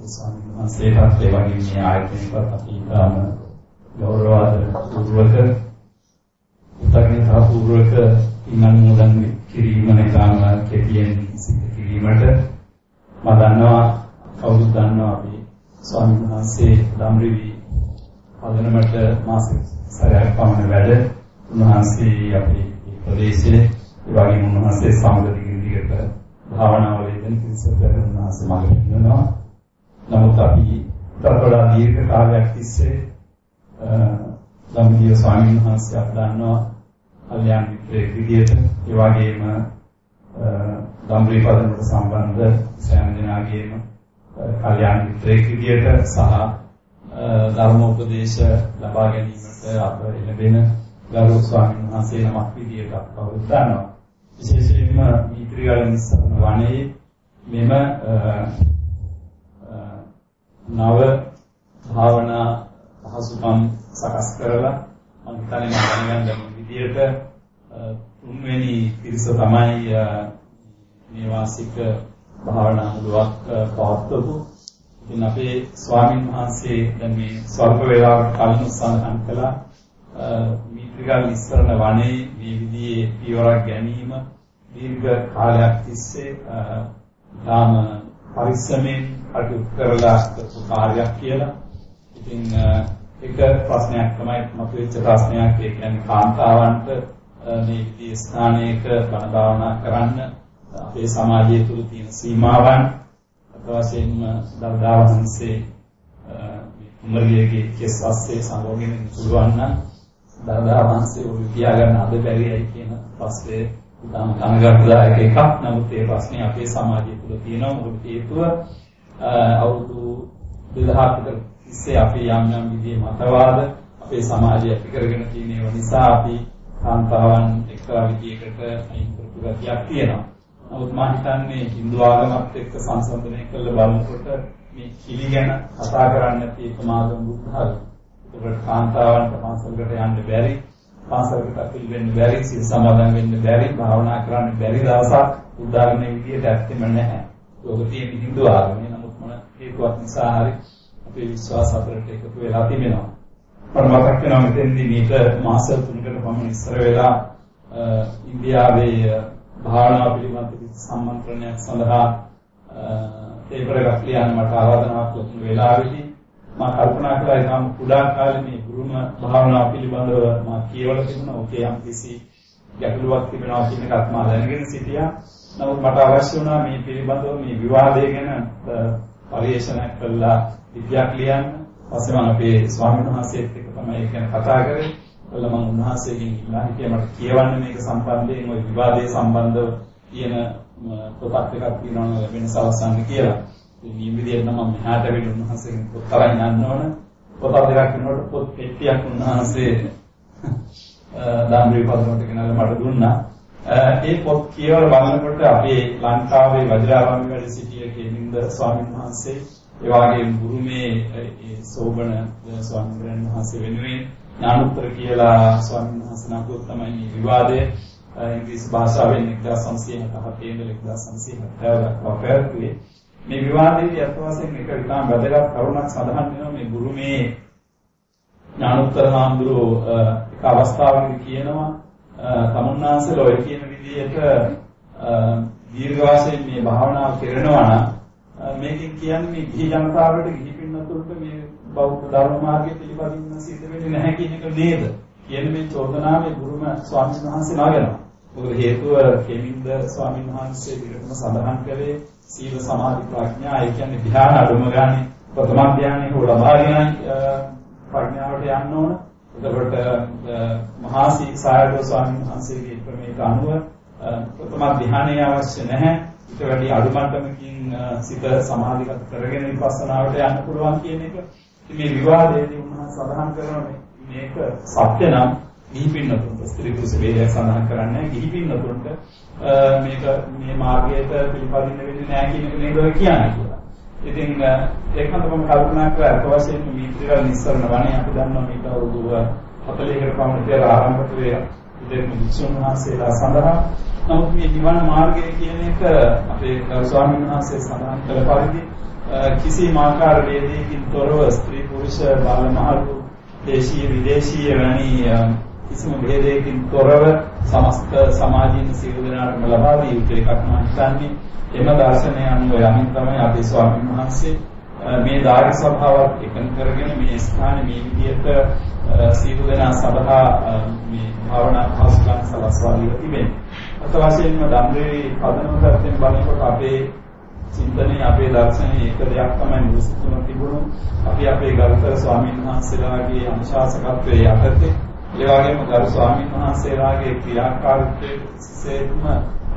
ස්වාමීන් වහන්සේට ඒ වගේ මේ ආයතනයකට අපි ඉතාම ගෞරවාදර පූර්වක උත්තරණතාව පූර්වක ඉන්නෝදන් කිරීම නිකාම කෙටියෙන් සිද්ධ කිරීමට මම දන්නවා කවුරුත් දන්නවා අපි ස්වාමීන් වහන්සේ ධම්රිවි පදනමට මාස සැරයක් පමණ වැඩ උන්වහන්සේ අපේ ප්‍රදේශයේ ඒ වගේම උන්වහන්සේ සමග දිගින් දිගට භාවනාවල යෙදෙන පිරිසට උන්වහන්සේ මඟ පෙන්වනවා. නමුත් අපි තවදා දීර්ඝ කාලයක් තිස්සේ ධම්මිය ස්වාමීන් වහන්සේ අප දන්නවා කල්යාණ මිත්‍රයෙක් විදියට ඒ වගේම ධම්රී පදනට සම්බන්ධ සෑම දෙනාගේම කල්යාණ මිත්‍රයෙක් විදියට සහ ධර්මෝපදේශ ලබා ගැනීමට අප ලැබෙන ගරු ස්වාමීන් වහන්සේ නමක් විදියට අප කවුරුත් දන්නවා. විශේෂයෙන්ම මිත්‍රිගල නිස්සරණ වනයේ මෙම නව භාවනා පහසුකම් සකස් කරලා මම හිතන්නේ මම දැනගන්න විදියට තුන්වෙනි පිරිස තමයි මේ වාසික භාවනා මුලක් පවත්වපු. ඉතින් අපේ ස්වාමින් වහන්සේ දැන් මේ ස්වල්ප වේලාවකට කලින් සඳහන් කළා මීත්‍රිගල් ඉස්සරණ වනයේ මේ විදිහේ පියවරක් ගැනීම දීර්ඝ කාලයක් තිස්සේ තාම පරිස්සමෙන් කටයුතු කරලා කරපු කාර්යයක් කියලා. ඉතින් එක ප්‍රශ්නයක් තමයි මතුවෙච්ච ප්‍රශ්නයක් ඒ කියන්නේ කාන්තාවන්ට මේ විදිහේ ස්ථානයක බණ භාවනා කරන්න අපේ සමාජය තුළ තියෙන සීමාවන් අතවශයෙන්ම දර්දා වහන්සේ කුමරියගේ කෙස් අස්සේ සමෝගෙන පුළුවන් නම් දර්දා වහන්සේ ඔය තියාගන්න අද බැරියයි කියන ප්‍රශ්නේ ඉතාම කනගාටුදායක එකක්. නමුත් ඒ ප්‍රශ්නේ අපේ සමාජය තුළ තියෙනවා. මොකද හේතුව අවුරුදු 2000 කට ඉස්සේ අපේ යම් යම් විදිහේ මතවාද අපේ සමාජය ඇති කරගෙන තියෙන ඒවා නිසා අපි කාන්තාවන් එක්තරා විදිහකට අයින් කරපු ගතියක් තියෙනවා. නමුත් මම හිතන්නේ Hindu ආගමත් එක්ක සංසන්දනය කරලා බලනකොට මේ කිලි ගැන කතා කරන්න නැති එකම ආගම බුද්ධ ආගම. ඒකට කාන්තාවන්ට පන්සලකට යන්න බැරි, පන්සලකට පිළිවෙන්න බැරි, සිල් සමාදන් වෙන්න බැරි, භාවනා කරන්න බැරි දවසක් බුද්ධ ආගමේ විදියට ඇත්තෙම නැහැ. ඒක තියෙන Hindu ආගමේ. නමුත් මොන හේතුවක් නිසා හරි අපේ විශ්වාස අතරට එකතු වෙලා තිබෙනවා. මම මතක් වෙනවා මෙතෙන්දී මේක මාස 3කට පමණ ඉස්සර වෙලා ඉන්දියාවේ භාවනා පිළිබඳ සම්මන්ත්‍රණයක් සඳහා පේපර් එකක් ලියන්න මට ආරාධනාවක් ලැබුණ වෙලාවෙදී මම කල්පනා කළා ඒකම කුඩා කාලේ මේ ගුරුම භාවනා පිළිබඳව මම කියවලා තිබුණා. ඔකේ යම් කිසි ගැටලුවක් තිබෙනවා කියන එකත් මම දැනගෙන සිටියා. නමුත් මට අවශ්‍ය වුණා මේ පිළිබඳව මේ විවාදය ගැන පරිශනාවක් කළා විද්‍යාවක් ලියන්න. පස්සේ මම අපේ ස්වාමීන් වහන්සේත් එක්ක තමයි ඒක ගැන කතා කරේ. කළා මම උන්වහන්සේගෙන් ඉල්ලා හිටියා මට කියවන්න මේක සම්බන්ධයෙන් ওই විවාදයේ සම්බන්ධව කියන පොතක් එකක් තියෙනවා වෙනස අවසන් කියලා. ඉතින් මේ විදිහට නම් මම මෙහාට වෙන්න උන්වහන්සේගෙන් පොත් තරයි යන්න ඕන. පොත දෙකක් වෙනකොට පොත් පෙට්ටියක් උන්වහන්සේ දාම්බ්‍රි පදමට ගෙනල්ලා මට දුන්නා. ඒ පොත් කියවලා බලනකොට අපේ ලංකාවේ වජිරාරාමයේ වැඩ සිටිය කේමින්ද ස්වාමීන් වහන්සේ ඒ වගේම බුරුමේ ඒ සෝබන ස්වාමීන් වහන්සේ වෙනුවෙන් ඥානෝත්තර කියලා ස්වාමීන් වහන්සේ නමකුත් තමයි මේ විවාදය ඉංග්‍රීසි භාෂාවෙන් 1967 ඉඳලා 1970 දක්වා පැවතුනේ. මේ විවාදයේදී අත් වශයෙන් එක ඉතාම වැදගත් කරුණක් සඳහන් වෙනවා මේ බුරුමේ ඥානෝත්තර හාමුදුරුවෝ එක අවස්ථාවකදී කියනවා තමුන්නාන්සල ඔය කියන විදිහට දීර්ඝ වශයෙන් මේ භාවනාව කරනවා නම් මේකෙන් කියන්නේ මේ ගිහි ජනතාවට ගිහි පින්නතුන්ට මේ බෞද්ධ ධර්ම මාර්ගය පිළිපදින්න සිද්ධ වෙන්නේ නැහැ කියන එක නේද? කියන මේ චෝදනාවේ ගුරුම ස්වාමීන් වහන්සේ නගනවා. මොකද හේතුව කෙමින්ද ස්වාමීන් වහන්සේ විරතම සඳහන් කළේ සීල සමාධි ප්‍රඥා ඒ කියන්නේ ධ්‍යාන අඩුම ගානේ ප්‍රථම ධ්‍යානෙ හෝ ලබාගෙන ප්‍රඥාවට යන්න ඕන. එතකොට මහා සීසාරද ස්වාමීන් වහන්සේගේ ක්‍රමයට අනුව ප්‍රථම ධ්‍යානය අවශ්‍ය නැහැ. ඊට වැඩි අඩු මට්ටමකින් සිත සමාධිගත කරගෙන විපස්සනාවට යන්න පුළුවන් කියන එක මේ විවාදයේදී උන්වහන්සේ සඳහන් කරනවා මේක සත්‍ය නම් ගිහි පින්නතුන්ට ස්ත්‍රී පුරුෂ ભેදයක් සඳහන් කරන්නේ ගිහි පින්නතුන්ට මේක මේ මාර්ගයට පිළිපදින්න වෙන්නේ නැහැ කියන එක නේද ඔය කියන්නේ කියලා. ඉතින් ඒකම තමයි කල්පනා කරලා අත වශයෙන් මේ ත්‍රිවල් නිස්සරණ වණේ අපි දන්නවා මේක අවුරුදු 40කට පමණ පෙර ආරම්භ කළේ ඉතින් විසුණු වහන්සේලා සඳහා නමුත් මේ නිවන මාර්ගය කියන එක අපේ ස්වාමීන් වහන්සේ සඳහන් කළ පරිදි කිසිම ආකාර වේදයකින් තොරව ස්ත්‍රී පුරුෂ බාල මහලු දේශීය විදේශීය වැනි කිසිම ભેදයකින් තොරව සමස්ත සමාජීය සියලු දෙනාටම ලබා දී යුතු එකක් මම හිතන්නේ එම දර්ශනය අනුව යමින් තමයි අපේ ස්වාමීන් වහන්සේ මේ ධාර්ය සභාවත් එකඟ කරගෙන මේ ස්ථානේ මේ විදිහට සියලු දෙනා සභා මේ භාවනා හස්ලන් සලස්වා දීලා තිබෙනවා. අත වශයෙන්ම ධම්රේ පදනම පැත්තෙන් බලනකොට අපේ චින්තනයේ අපේ දර්ශනයේ එක දෙයක් තමයි මුසුතුන තිබුණු අපි අපේ ගරුතර ස්වාමීන් වහන්සේලාගේ අනුශාසකත්වයේ යටතේ ඒ වගේම ගරු ස්වාමීන් වහන්සේලාගේ ක්‍රියාකාරීත්වයේ සිසේත්ම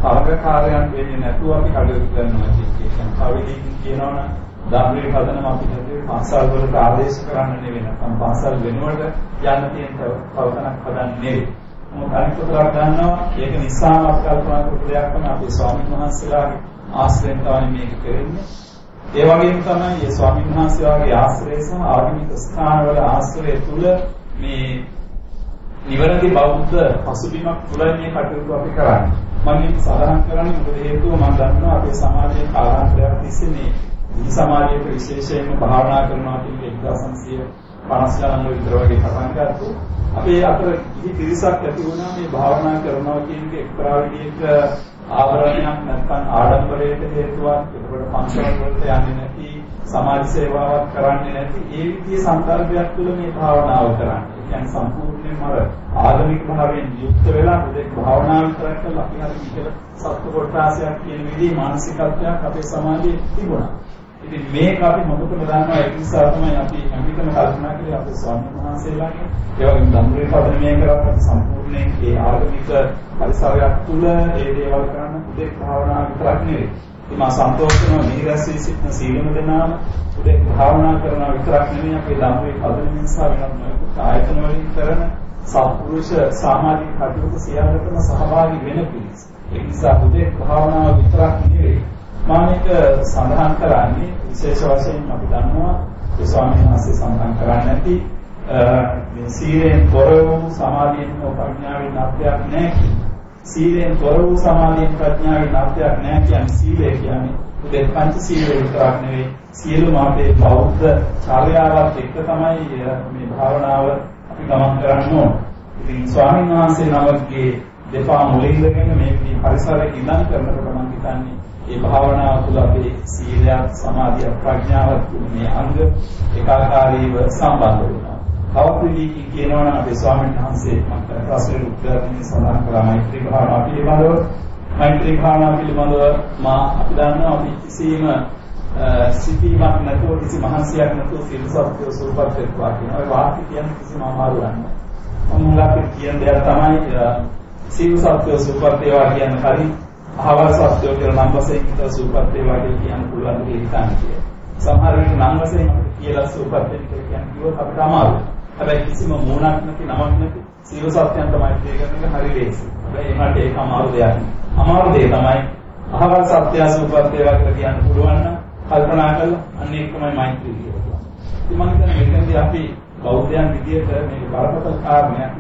කාර්යකාරයන් වෙන්නේ නැතුව අපි කටයුතු කරනවා කියන කවිලින් කියනවනම් ධම්මේ පදනම අපි හිතුවේ පාසල් වලට ආදේශ කරන්න නෙවෙයි නැත්නම් පාසල් වෙනුවට යන්න තියෙන කල්පනාවක් හදන්න නෙවෙයි. මොකද අනිත් උතරක් ගන්නවා ඒක නිසාම අපි කල්පනා කරපු දෙයක් තමයි අපේ ස්වාමීන් වහන්සේලාගේ ආශ්‍රයෙන් තමයි මේක කරන්නේ. ඒ වගේම තමයි මේ ස්වාමීන් වහන්සේලාගේ ආශ්‍රය සහ ආගමික ස්ථානවල ආශ්‍රය තුල මේ නිවැරදි බෞද්ධ පසුබිමක් තුල මේ කටයුතු අපි කරන්නේ. මම මේක සඳහන් කරන්නේ මොකද හේතුව මම දන්නවා අපේ සමාජයේ කාලාන්තරයක් තිස්සේ මේ සමාජයේ විශේෂයෙන්ම භාවනා කරනවා කියන 1900 50 විතර වගේ පටන් ගත්තා. අපේ අතර ඉහි පිරිසක් ඇති වුණා මේ භාවනා කරනවා කියන එක එක්තරා විදිහක ආවරණයක් නැත්නම් ආඩම්බරයට හේතුවක්. ඒකට පන්සල් වලට යන්නේ නැති, සමාජ සේවාවක් කරන්නේ නැති, ඒ විදිහේ සම්දර්භයක් තුළ මේ භාවනාව කරන්නේ. කියන්නේ සම්පූර්ණයෙන්ම අර ආධුනික භාවයෙන් යුක්ත වෙලා උදේක භාවනා විතරක් කරලා අපි හරි විකල සත්ව කොටාසයක් කියන විදිහේ මානසිකත්වයක් අපේ සමාජයේ තිබුණා. ඉතින් මේක අපි මොකටද දන්නවා ඒ නිසා තමයි අපි හැමවිටම කල්පනා කරේ අපේ ස්වාමීන් වහන්සේලාගේ ඒ වගේම ධම්මේ පදනමය කරලා සම්පූර්ණයෙන් ඒ ආගමික පරිසරයක් තුල ඒ දේවල් කරන්න උදේ භාවනා විතරක් නෙවෙයි. ඉතින් මා සන්තෝෂ වෙනවා මේ රැස්වී සිටින සීලම දෙනාම උදේ භාවනා කරනවා විතරක් නෙවෙයි අපේ ධම්මේ පදනමය නිසා වෙනත් ආයතන වලින් කරන සත්පුරුෂ සමාජික කටයුතු සියල්ලටම සහභාගී වෙන පිළිස්. ඒ නිසා උදේ භාවනාව විතරක් නෙවෙයි මම මේක සඳහන් කරන්නේ විශේෂ වශයෙන් අපි දන්නවා ඒ ස්වාමීන් වහන්සේ සඳහන් කරන්නේ නැති මේ සීලෙන් තොර වූ සමාධියෙන් හෝ ප්‍රඥාවෙන් අත්‍යක් නැහැ සීලෙන් තොර වූ සමාධියෙන් ප්‍රඥාවෙන් අත්‍යක් නැහැ කියන්නේ සීලය කියන්නේ උදේ පංච සීලය විතරක් නෙවෙයි සියලුම අපේ බෞද්ධ චර්යාවත් එක්ක තමයි මේ භාවනාව අපි ගමන් කරන්න ඕන. ඉතින් ස්වාමීන් වහන්සේ නමකගේ දෙපා මුලින් ඉඳගෙන මේ පරිසරයේ ඉඳන් කරනකොට මම හිතන්නේ ඒ භාවනාව තුළ අපේ සීලයක් සමාධියක් ප්‍රඥාවක් මේ අංග ඒකාකාරීව සම්බන්ධ වෙනවා. තවත් විදිහකින් කියනවා නම් අපේ ස්වාමීන් වහන්සේ මට ප්‍රශ්නෙට උත්තර දෙන්න සඳහන් කළා මෛත්‍රී භාවනාව පිළිබඳව. මෛත්‍රී භාවනාව පිළිබඳව මා අපි දන්නවා අපි කිසිම සිතීමක් නැතුව කිසි මහන්සියක් නැතුව සිල් සත්‍ය සූපත් වෙනවා කියන ඒ වාක්‍ය කියන්නේ කිසිම අමාරුවක් නැහැ. මම මුලක් කියන දෙයක් තමයි සිල් සත්‍ය සූපත් වේවා කියන කලින් අහවල් සත්‍යෝ කියලා නම් වශයෙන් හිත සූපත් වේවා කියලා කියන්න පුළුවන් දෙයක් හිතන්න කියලා. සමහර විට නම් වශයෙන් කියලා සූපත් වෙන්න කියලා කියන්න කිව්වොත් අපිට අමාරුයි. හැබැයි කිසිම මූණක් නැති නමක් නැති සියලු සත්‍යයන් තමයි තේරෙන එක හරි ලේසි. හැබැයි ඒකට ඒක අමාරු දෙයක් නෙවෙයි. අමාරු දේ තමයි අහවල් සත්‍ය සූපත් වේවා කියලා කියන්න පුළුවන් නම් කල්පනා කරලා අන්න ඒක තමයි මෛත්‍රී කියලා. ඉතින් මම හිතන්නේ මෙතනදී අපි බෞද්ධයන් විදියට මේක බරපතල කාරණයක්.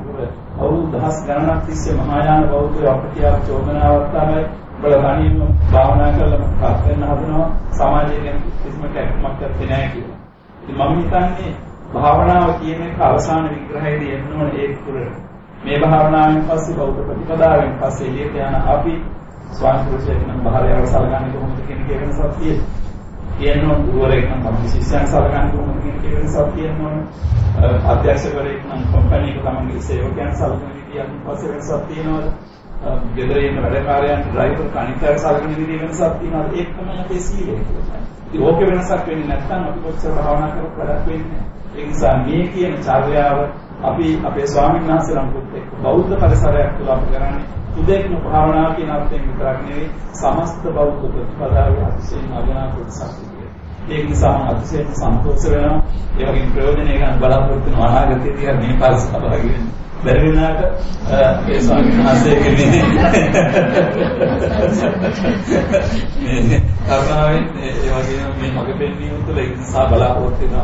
අවුරුදු දහස් ගණනක් තිස්සේ මහායාන බෞද්ධ අපටියක් චෝදනාවක් තමයි බල තනියම භාවනා කරලා පස් වෙන්න හදනවා සමාජයේ ගැන කිසිම කැක්කමක් නැත්තේ නෑ කියලා. ඉතින් මම හිතන්නේ භාවනාව කියන එක අවසාන විග්‍රහයේදී එන්න ඕනේ ඒක තුරට. මේ භාවනාවෙන් පස්සේ බෞද්ධ ප්‍රතිපදාවෙන් පස්සේ එළියට යන අපි ස්වාමි පුරුෂයෙක් නම් බාහිරව සලකන්නේ කොහොමද කියන එක වෙනසක් තියෙනවා. කියන්න ඕන ගුරුවරයෙක් නම් තමයි ශිෂ්‍යයන් සලකන්නේ කොහොමද කියන එක වෙනසක් තියෙනවා. අධ්‍යක්ෂකවරයෙක් නම් කම්පැනි එක තමයි සේවකයන් සලකන විදිය අනිත් වෙනසක් තියෙනවා. ගෙදර ඉන්න වැඩකාරයන් ඩ්‍රයිවර් කණිකාර සලකන විදිය වෙනසක් තියෙනවා. ඒක තමයි අපේ සීලය කියන්නේ. ඉතින් ඕකේ වෙනසක් වෙන්නේ නැත්නම් අපි කොච්චර භාවනා කරත් වැඩක් වෙන්නේ ඒ නිසා මේ කියන චර්යාව අපි අපේ ස්වාමීන් වහන්සේලාට එක්ක බෞද්ධ පරිසරයක් තුළ අපි කරන්නේ උදේක්ම භාවනාව කියන අර්ථයෙන් විතරක් නෙවෙයි සමස්ත බෞද්ධ ප්‍රතිපදාවේ අතිශයින් අගනා කොටසක් ඒක නිසා මම අතිශයින් සන්තෝෂ වෙනවා ඒ වගේම ප්‍රයෝජනය ගන්න බලාපොරොත්තු වෙන අනාගතයේදී මේ පරිසරය බැරි වෙනාට ඒ ස්වාමීන් වහන්සේගේ මේ මේ කරුණාවෙන් ඒ වගේම මේ මග පෙන්වීම තුළ ඒ නිසා බලාපොරොත්තු වෙන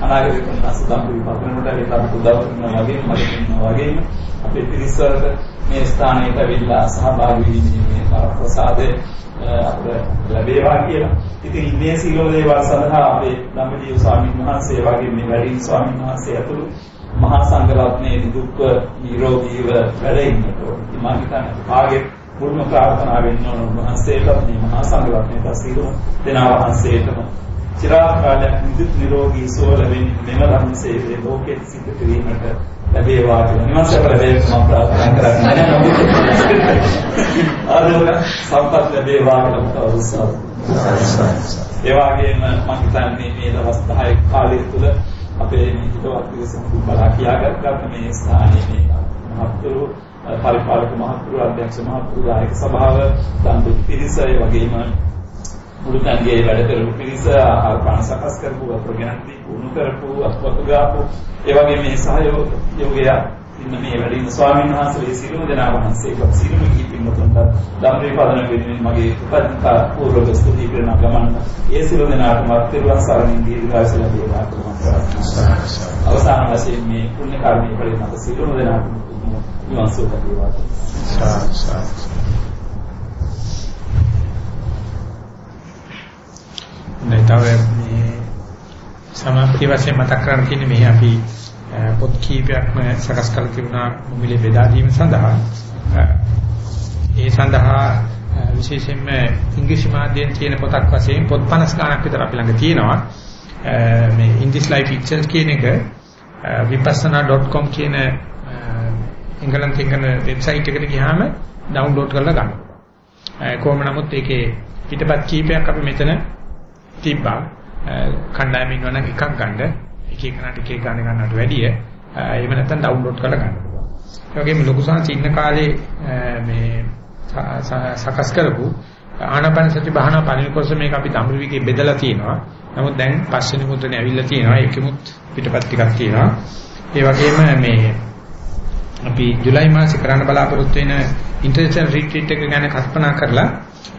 අනාගතේ කරන අසදම් විපතනකට ඒකට අපි උදව් කරනවා වගේම මග පෙන්වනවා වගේම අපේ පිරිසවලට මේ ස්ථානයට ඇවිල්ලා සහභාගී වීමේ ප්‍රසාදේ අපිට ලැබේවා කියලා. ඉතින් මේ සීලෝ දේවල් සඳහා අපේ ධම්මදීව ස්වාමීන් වහන්සේ වගේ මේ වැඩි ස්වාමීන් වහන්සේ ඇතුළු මහා සංඝරත්නයේ දුක්ඛ නිරෝගීව වැඩ ඉන්නට ඕනේ. මම හිතන්නේ කාගේ මුල්ම ප්‍රාර්ථනාව වෙන්න ඕන උන්වහන්සේට මේ මහා සංඝරත්නයට සියලු දෙනා වහන්සේටම චිරාත් කාලයක් නිදුක් නිරෝගී සුව ලැබෙන මෙම ධර්ම සේවයේ ලෝකෙට සිද්ධ කිරීමට ලැබේවා කියලා නිවන් සප ලැබේවා මම ප්‍රාර්ථනා කරන්නේ. ආරෝග්‍ය සම්පත් ලැබේවා කියලා උත්සාහ. ඒ වගේම මම හිතන්නේ මේ දවස් 10 කාලය තුළ අපේ මේ හිතවත් විසඳුම් බලා කියාගත්ත. මේ ස්ථානයේ මේ මහත්තුරු පරිපාලක මහත්තුරු අධ්‍යක්ෂ මහත්තුරු දායක සභාව දන් දුක් පිරිස ඒ වගේම මුළු තන්ගේ වැඩ කරපු පිරිස ආහාර පාන සකස් කරපු වතුර ගෙනත් උණු කරපු අත්වතු ගාපු ඒ වගේ මේ සහයෝගය ඉන්න මේ වැඩ ඉන්න ස්වාමීන් වහන්සේලා සිළුම දෙනා වහන්සේට සිළුම කීපින්වතුන්ට ධම්මේ පදන වෙනුවෙන් මගේ උපත්තා පූර්වක ස්තුති කරන ගමන් ඒ සිළු දෙනාටම තිරුවන් සරණින් දීර්ඝායස ලැබේවා කියලා අවසාන වශයෙන් මේ පුණ්‍ය කර්මයේ පරිණත සිළුම දෙනාට නිවන් සුව ලැබේවා. සාදු සාදු නැතව මේ සමාප්තිය වශයෙන් මතක් කරන්න තියෙන්නේ මේ අපි පොත් කීපයක්ම සකස් කළ තිබුණා මුමිලේ බෙදා දීම සඳහා ඒ සඳහා විශේෂයෙන්ම ඉංග්‍රීසි මාධ්‍යයෙන් තියෙන පොතක් වශයෙන් පොත් 50 ගණක් විතර අපි ළඟ තියෙනවා මේ English Life Itself කියන එක vipassana.com කියන එංගලන්තේ කරන වෙබ්සයිට් එකට ගියාම ඩවුන්ලෝඩ් කරලා ගන්න. කොහොම නමුත් ඒකේ පිටපත් කීපයක් අපි මෙතන තිබ්බා. කණ්ඩායම ඉන්නවනම් එකක් ගන්න. එක එකනට එක එක ගන්න ගන්නට වැඩිය. එහෙම නැත්නම් ඩවුන්ලෝඩ් කරලා ගන්න පුළුවන්. ඒ වගේම ලොකු සංසි ඉන්න කාලේ මේ සකස් කරපු ආනාපාන සති භාවනා පළවෙනි කොටස මේක අපි ධම්මවිකේ බෙදලා තියෙනවා. නමුත් දැන් පස්වෙනි මුද්‍රණේ ඇවිල්ලා තියෙනවා. ඒකෙමුත් පිටපත් ටිකක් තියෙනවා. ඒ වගේම මේ අපි ජූලයි මාසේ කරන්න බලාපොරොත්තු වෙන ඉන්ටර්නැෂනල් රිට්‍රීට් එක ගැන කල්පනා කරලා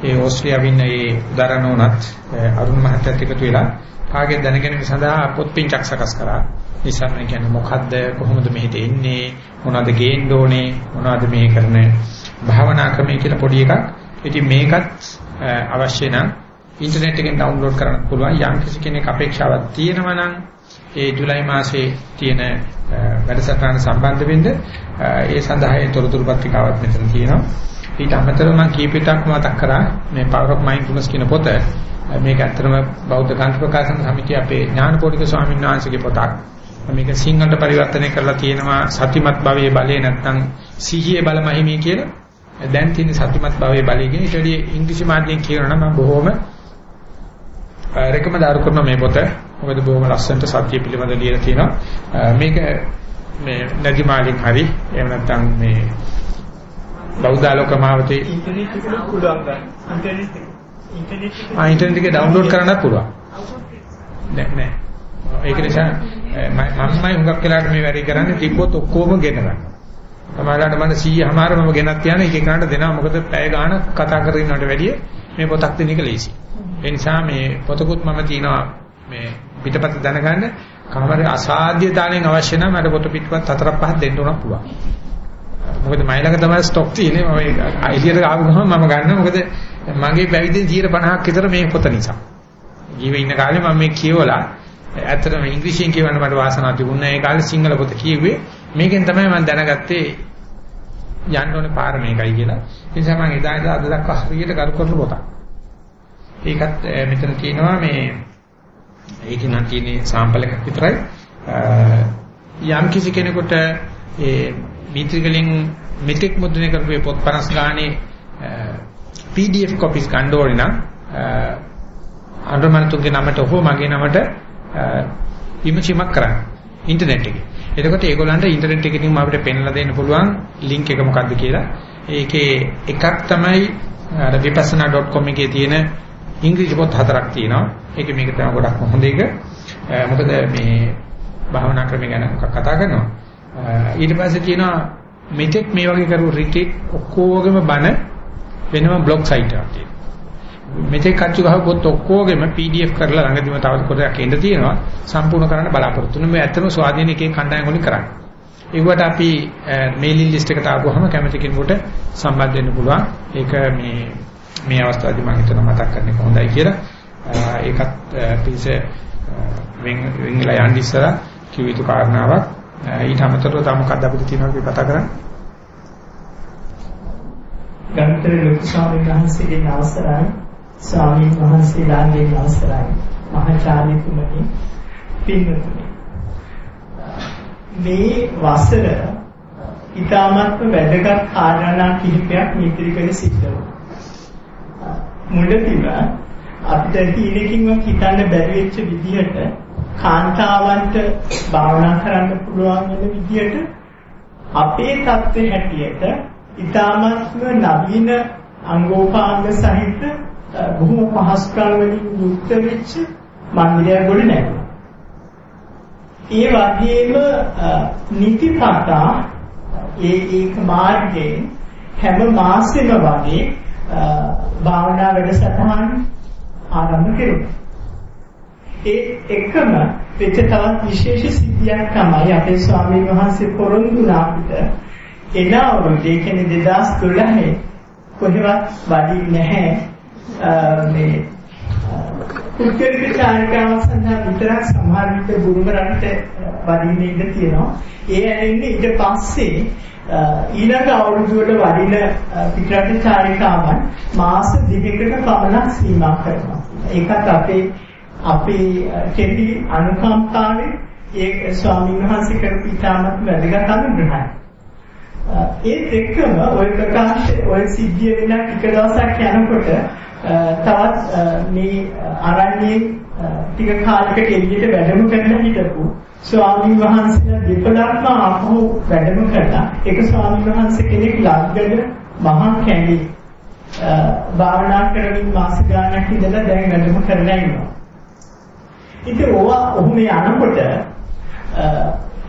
ඒ ඕස්ට්‍රියාවේ ඉන්න ඒ උදාරණෝනත් අරුණ මහත්තයත් එකතු වෙලා කාගේ දැනගැනීම සඳහා පොත් පින්චක් සකස් කරා. ඉස්සරහ කියන්නේ මොකද්ද කොහොමද මෙහෙට එන්නේ මොනවද ගේන්න ඕනේ මොනවද මේ කරන භාවනා ක්‍රමයේ කියලා පොඩි එකක්. ඉතින් මේකත් අවශ්‍ය නම් ඉන්ටර්නෙට් එකෙන් ඩවුන්ලෝඩ් කරන්න පුළුවන් යම් කිසි කෙනෙක් අපේක්ෂාවක් තියෙනවා නම් ඒ ජූලයි මාසයේ තියෙන වැඩසටහන සම්බන්ධ වෙන්න ඒ සඳහා ඒ තොරතුරු පත්‍රිකාවක් මෙතන තියෙනවා. ඊට අමතරව මම කීපෙටක් මතක් කරා මේ Power of Mindfulness කියන පොත. මේක ඇත්තටම බෞද්ධ ග්‍රන්ථ ප්‍රකාශන සමිතිය අපේ ඥානපෝනික ස්වාමීන් වහන්සේගේ පොතක්. මේක සිංහලට පරිවර්තනය කරලා තියෙනවා සතිමත් භවයේ බලය නැත්නම් සිහියේ බලමහිමී කියලා. දැන් තියෙන සතිමත් භවයේ බලය කියන ඊට වඩා ඉංග්‍රීසි මාධ්‍යයෙන් කියනවා නම් මම බොහොම රෙකමන්ඩ් කරන මේ පොත. මොකද බොහොම ලස්සනට සත්‍ය පිළිබඳ ලියලා තියෙනවා. මේක මේ නැදිමාලින් හරි එහෙම නැත්නම් මේ බෞද්ධාලෝක මාවතේ ඉන්ටර්නෙට් එකේ පුළුවන් ගන්න. ආ ඉන්ටර්නෙට් එකේ ඩවුන්ලෝඩ් කරන්නත් පුළුවන්. නෑ නෑ. ඒක නිසා මමයි හුඟක් වෙලාට මේ වැඩේ කරන්නේ තිබ්බොත් ඔක්කොම ගෙන ගන්න. සමහරවිට මම 100 හමාරම ගෙනත් තියන එක එකනට දෙනවා මොකද පැය ගාන කතා කරගෙන ඉන්නවට වැඩිය මේ පොතක් දෙන එක ලේසි. ඒ නිසා මේ පොතකුත් මම තියනවා මේ පිටපත දැනගන්න කාමරේ අසාධ්‍ය දාණයෙන් අවශ්‍ය නම් මට පොත පිටපත් හතරක් පහක් දෙන්න උනක් පුළුවන්. මොකද මයිලක තමයි ස්ටොක් තියෙන්නේ මම එළියට ආව ගමන් මම ගන්නවා මොකද මගේ පැවිදි 50ක් විතර මේ පොත නිසා. ජීවේ ඉන්න කාලේ මම මේ කියවලා ඇත්තටම ඉංග්‍රීසියෙන් කියවන්න මට වාසනාවක් තිබුණා. ඒ කාලේ සිංහල පොත කියුවේ මේකෙන් තමයි මම දැනගත්තේ යන්න ඕනේ පාර මේකයි කියලා. ඒ නිසා මම එදා ඉඳලා අද දක්වා හරියට කරු කරන පොතක්. ඒකත් මෙතන තියෙනවා මේ ඒක නම් තියෙන්නේ සාම්පල් එකක් විතරයි. යම් කිසි කෙනෙකුට ඒ මීත්‍රිකලින් මෙතෙක් මුද්‍රණය කරපු පොත් 50 ගානේ PDF copies ගන්න ඕනේ නම් අනුරමන්තුගේ නමට හෝ මගේ නමට විමසීමක් කරන්න ඉන්ටර්නෙට් එකේ. එතකොට ඒගොල්ලන්ට ඉන්ටර්නෙට් එකකින් අපිට පෙන්ලා දෙන්න පුළුවන් ලින්ක් එක මොකක්ද කියලා. ඒකේ එකක් තමයි අර vipassana.com එකේ තියෙන ඉංග්‍රීසි පොත් හතරක් තියෙනවා. ඒක මේක තමයි ගොඩක් හොඳ එක. මොකද මේ භාවනා ක්‍රම ගැන කතා කරනවා. ඊට පස්සේ තියෙනවා මෙතෙක් මේ වගේ කරු රිට්‍රීට් ඔක්කොගෙම බණ වෙනම බ්ලොග් සයිට් එකක් තියෙනවා. මෙතෙක් කච්චු ගහපොත් ඔක්කොගෙම PDF කරලා ළඟදිම තව පොතක් එන්න තියෙනවා. සම්පූර්ණ කරන්න බලාපොරොත්තු වෙනවා. මේ ඇත්තම ස්වාධීන එකේ කණ්ඩායම් වලින් කරන්නේ. ඒකට අපි මේලින් ලිස්ට් එකට ආවම කැමති කෙනෙකුට සම්බන්ධ වෙන්න පුළුවන්. ඒක මේ මේ අවස්ථාවේදී මම හිතනවා මතක් කරන්න එක හොඳයි කියලා. ඒකත් පිස වෙන් වෙන්ලා යන්න ඉස්සලා කිව් යුතු කාරණාවක් ඊට අමතරව තව මොකක්ද අපිට තියෙනවා කියලා කතා කරන්නේ? ගන්තර ලොකු ස්වාමීන් වහන්සේගේ අවසරයි ස්වාමීන් වහන්සේලාගේ අවසරයි මහාචාර්යතුමනි පින්වතුනි මේ වසර ඊටාත්ම වැදගත් කාරණා කිහිපයක් මිත්‍රිකෙන සිද්ධ වුණා. මුලදීම අපිට කීනකින්වත් හිතන්න බැරි වෙච්ච විදිහට කාන්තාවන්ට භාවනා කරන්න පුළුවන් වෙන විදිහට අපේ தත්ත්වයේ හැටියට ඊටාත්ම නවීන අංගෝපාංග සහිත බොහොම පහසුකම් වලින් යුක්ත වෙච්ච මන්දිරයක් ගොඩ නැගුණා. ඒ වගේම නිතිපතා ඒ ඒක මාර්ගයෙන් හැම මාසෙම වගේ භාවනා වැඩසටහන් ආරම්භ කෙරුණා. ඒ එකම වෙච්ච තවත් විශේෂ සිද්ධියක් තමයි අපේ ස්වාමීන් වහන්සේ පොරොන්දු වුණා අපිට එන අවුරුද්දේ කියන්නේ 2012 කොහෙවත් වඩින්නේ නැහැ මේ පුද්ගලික චාරිකාවක් සඳහා විතරක් සමහර විට බුරුම රටට වඩින්න ඉඩ තියෙනවා. ඒ ඇරෙන්නේ ඊට පස්සේ ඊළඟ අවුරුදු වල වඩින පිටරට චාරිකාවන් මාස දෙකකට පමණ සීමා කරනවා. ඒකත් අපේ අපේ කෙටි අනුකම්පාවේ ඒ ස්වාමීන් වහන්සේ කරපු ඉතාමත් වැදගත් අනුග්‍රහයක්. ඒත් එක්කම ওই ප්‍රකාශ ওই සිද්ධිය වෙන ටික දවසක් යනකොට තවත් මේ අරණියේ ටික කාලයකට එළියට වැඩම කරලා හිටපු ස්වාමීන් වහන්සේලා දෙපළක්ම ආපහු වැඩම කළා. ඒක ස්වාමීන් වහන්සේ කෙනෙක් ලග්ගඩ මහා කැලේ භාවනා කරමින් මාස ගානක් ඉඳලා දැන් වැඩම කරලා ඉන්නවා. ඉතින් ඕවා ඔහුම යනකොට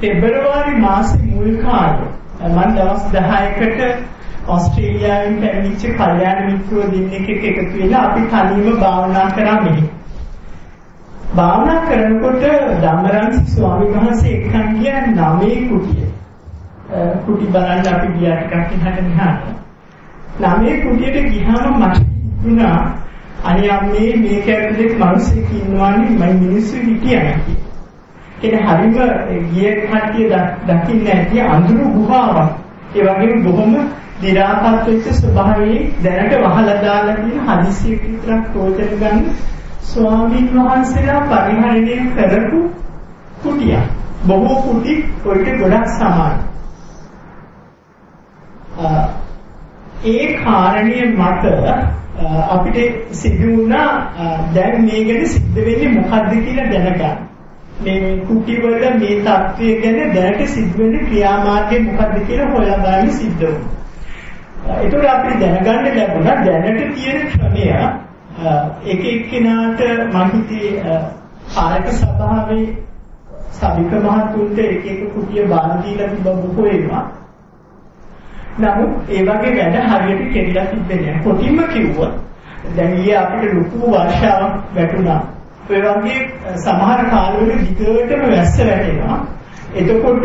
පෙබරවාරි මාසේ මුල් කාලේ මම දවස් 10කට ඕස්ට්‍රේලියාවෙන් පැමිණිච්ච කල්යාණ මිත්‍රයෝ දෙන්නෙක් එක්ක එකතු වෙලා අපි තනියම භාවනා කරා මෙහි. භාවනා කරනකොට ධම්මරන්සි ස්වාමීන් වහන්සේ එක්කන් ගියා නමේ කුටිය. කුටි බලන්න අපි ගියා ටිකක් ඉහළ මෙහාට. නමේ කුටියට ගියාම මට හිතුණා අනේ මේ මේක ඇතුලේ මිනිස්සෙක් ඉන්නවානේ මම මිනිස්සු හිටියා කියලා. හරිම ගිය කට්ටිය දකින්නේ නැති අඳුරු ගුහාවක්. ඒ වගේම බොහොම දි รา පත් වෙච්ච ස්වභාවයේ දැනට වහලා දාලා තියෙන හදිසියක විතරක් ප්‍රයෝජන ගන්න ස්වාමීන් වහන්සේලා පරිහරණය කරපු කුටියක්. බොහෝ කුටි ඔයිට ගොඩක් සමානයි. ඒ කාරණිය මත අපිට සිදු වුණා දැන් මේ ගැන සිද්ධ වෙන්නේ මොකද්ද කියලා දැනගන්න. මේ කුටිවල මේ தත්ත්වය ගැන දැනට සිද්ධ වෙන ක්‍රියාමාර්ගය මොකද්ද කියලා හොයලා බලන්න සිද්ධ වුණා. ඒතකොට අපිට දැනගන්න ලැබුණා දැනට තියෙන ක්‍රමය එක එක්කිනාට මම හිතේ ආයක සභාවේ සභික මහතුන්ට එක එක කුටිය බාර දීලා තිබ්බ බොහෝ ඒවා. නමුත් ඒ වගේ වැඩ හරියට කෙරිලා තිබෙන්නේ නැහැ. කොටින්ම කිව්වොත් දැන් ඊයේ අපිට ලොකු වර්ෂාවක් වැටුණා. ඒ වගේ සමහර කාලවල විතරටම වැස්ස වැටෙනවා. එතකොට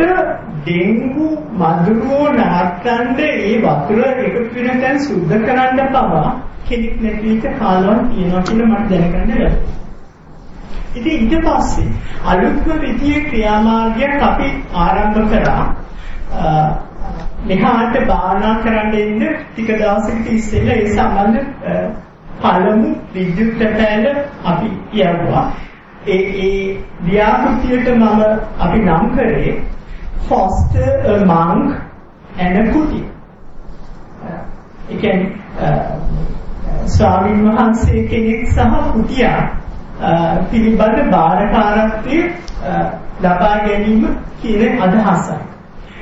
ඩෙන්ගු මදුරුවෝ නවත්තන්න ඒ වතුර එකතු වෙන තැන් සුද්ධ කරන්න පවා කෙනෙක් නැති විට කාලවල් තියෙනවා කියලා මට දැනගන්න ලැබුණා. ඉතින් ඊට පස්සේ අලුත්ම විදියේ ක්‍රියාමාර්ගයක් අපි ආරම්භ කරා. මෙහාට භාවනා කරන්න ඉන්න ටික දවසකට ඉස්සෙල්ලා ඒ සම්බන්ධ පළමු විද්‍යුත් පැටෑල අපි යවුවා. ඒ ඒ ව්‍යාපෘතියට මම අපි නම් කරේ foster a monk and a kuti. ඒ කියන්නේ ස්වාමීන් වහන්සේ කෙනෙක් සහ කුටියා පිළිබඳ බාරකාරත්වයේ ලබා ගැනීම කියන අදහසයි.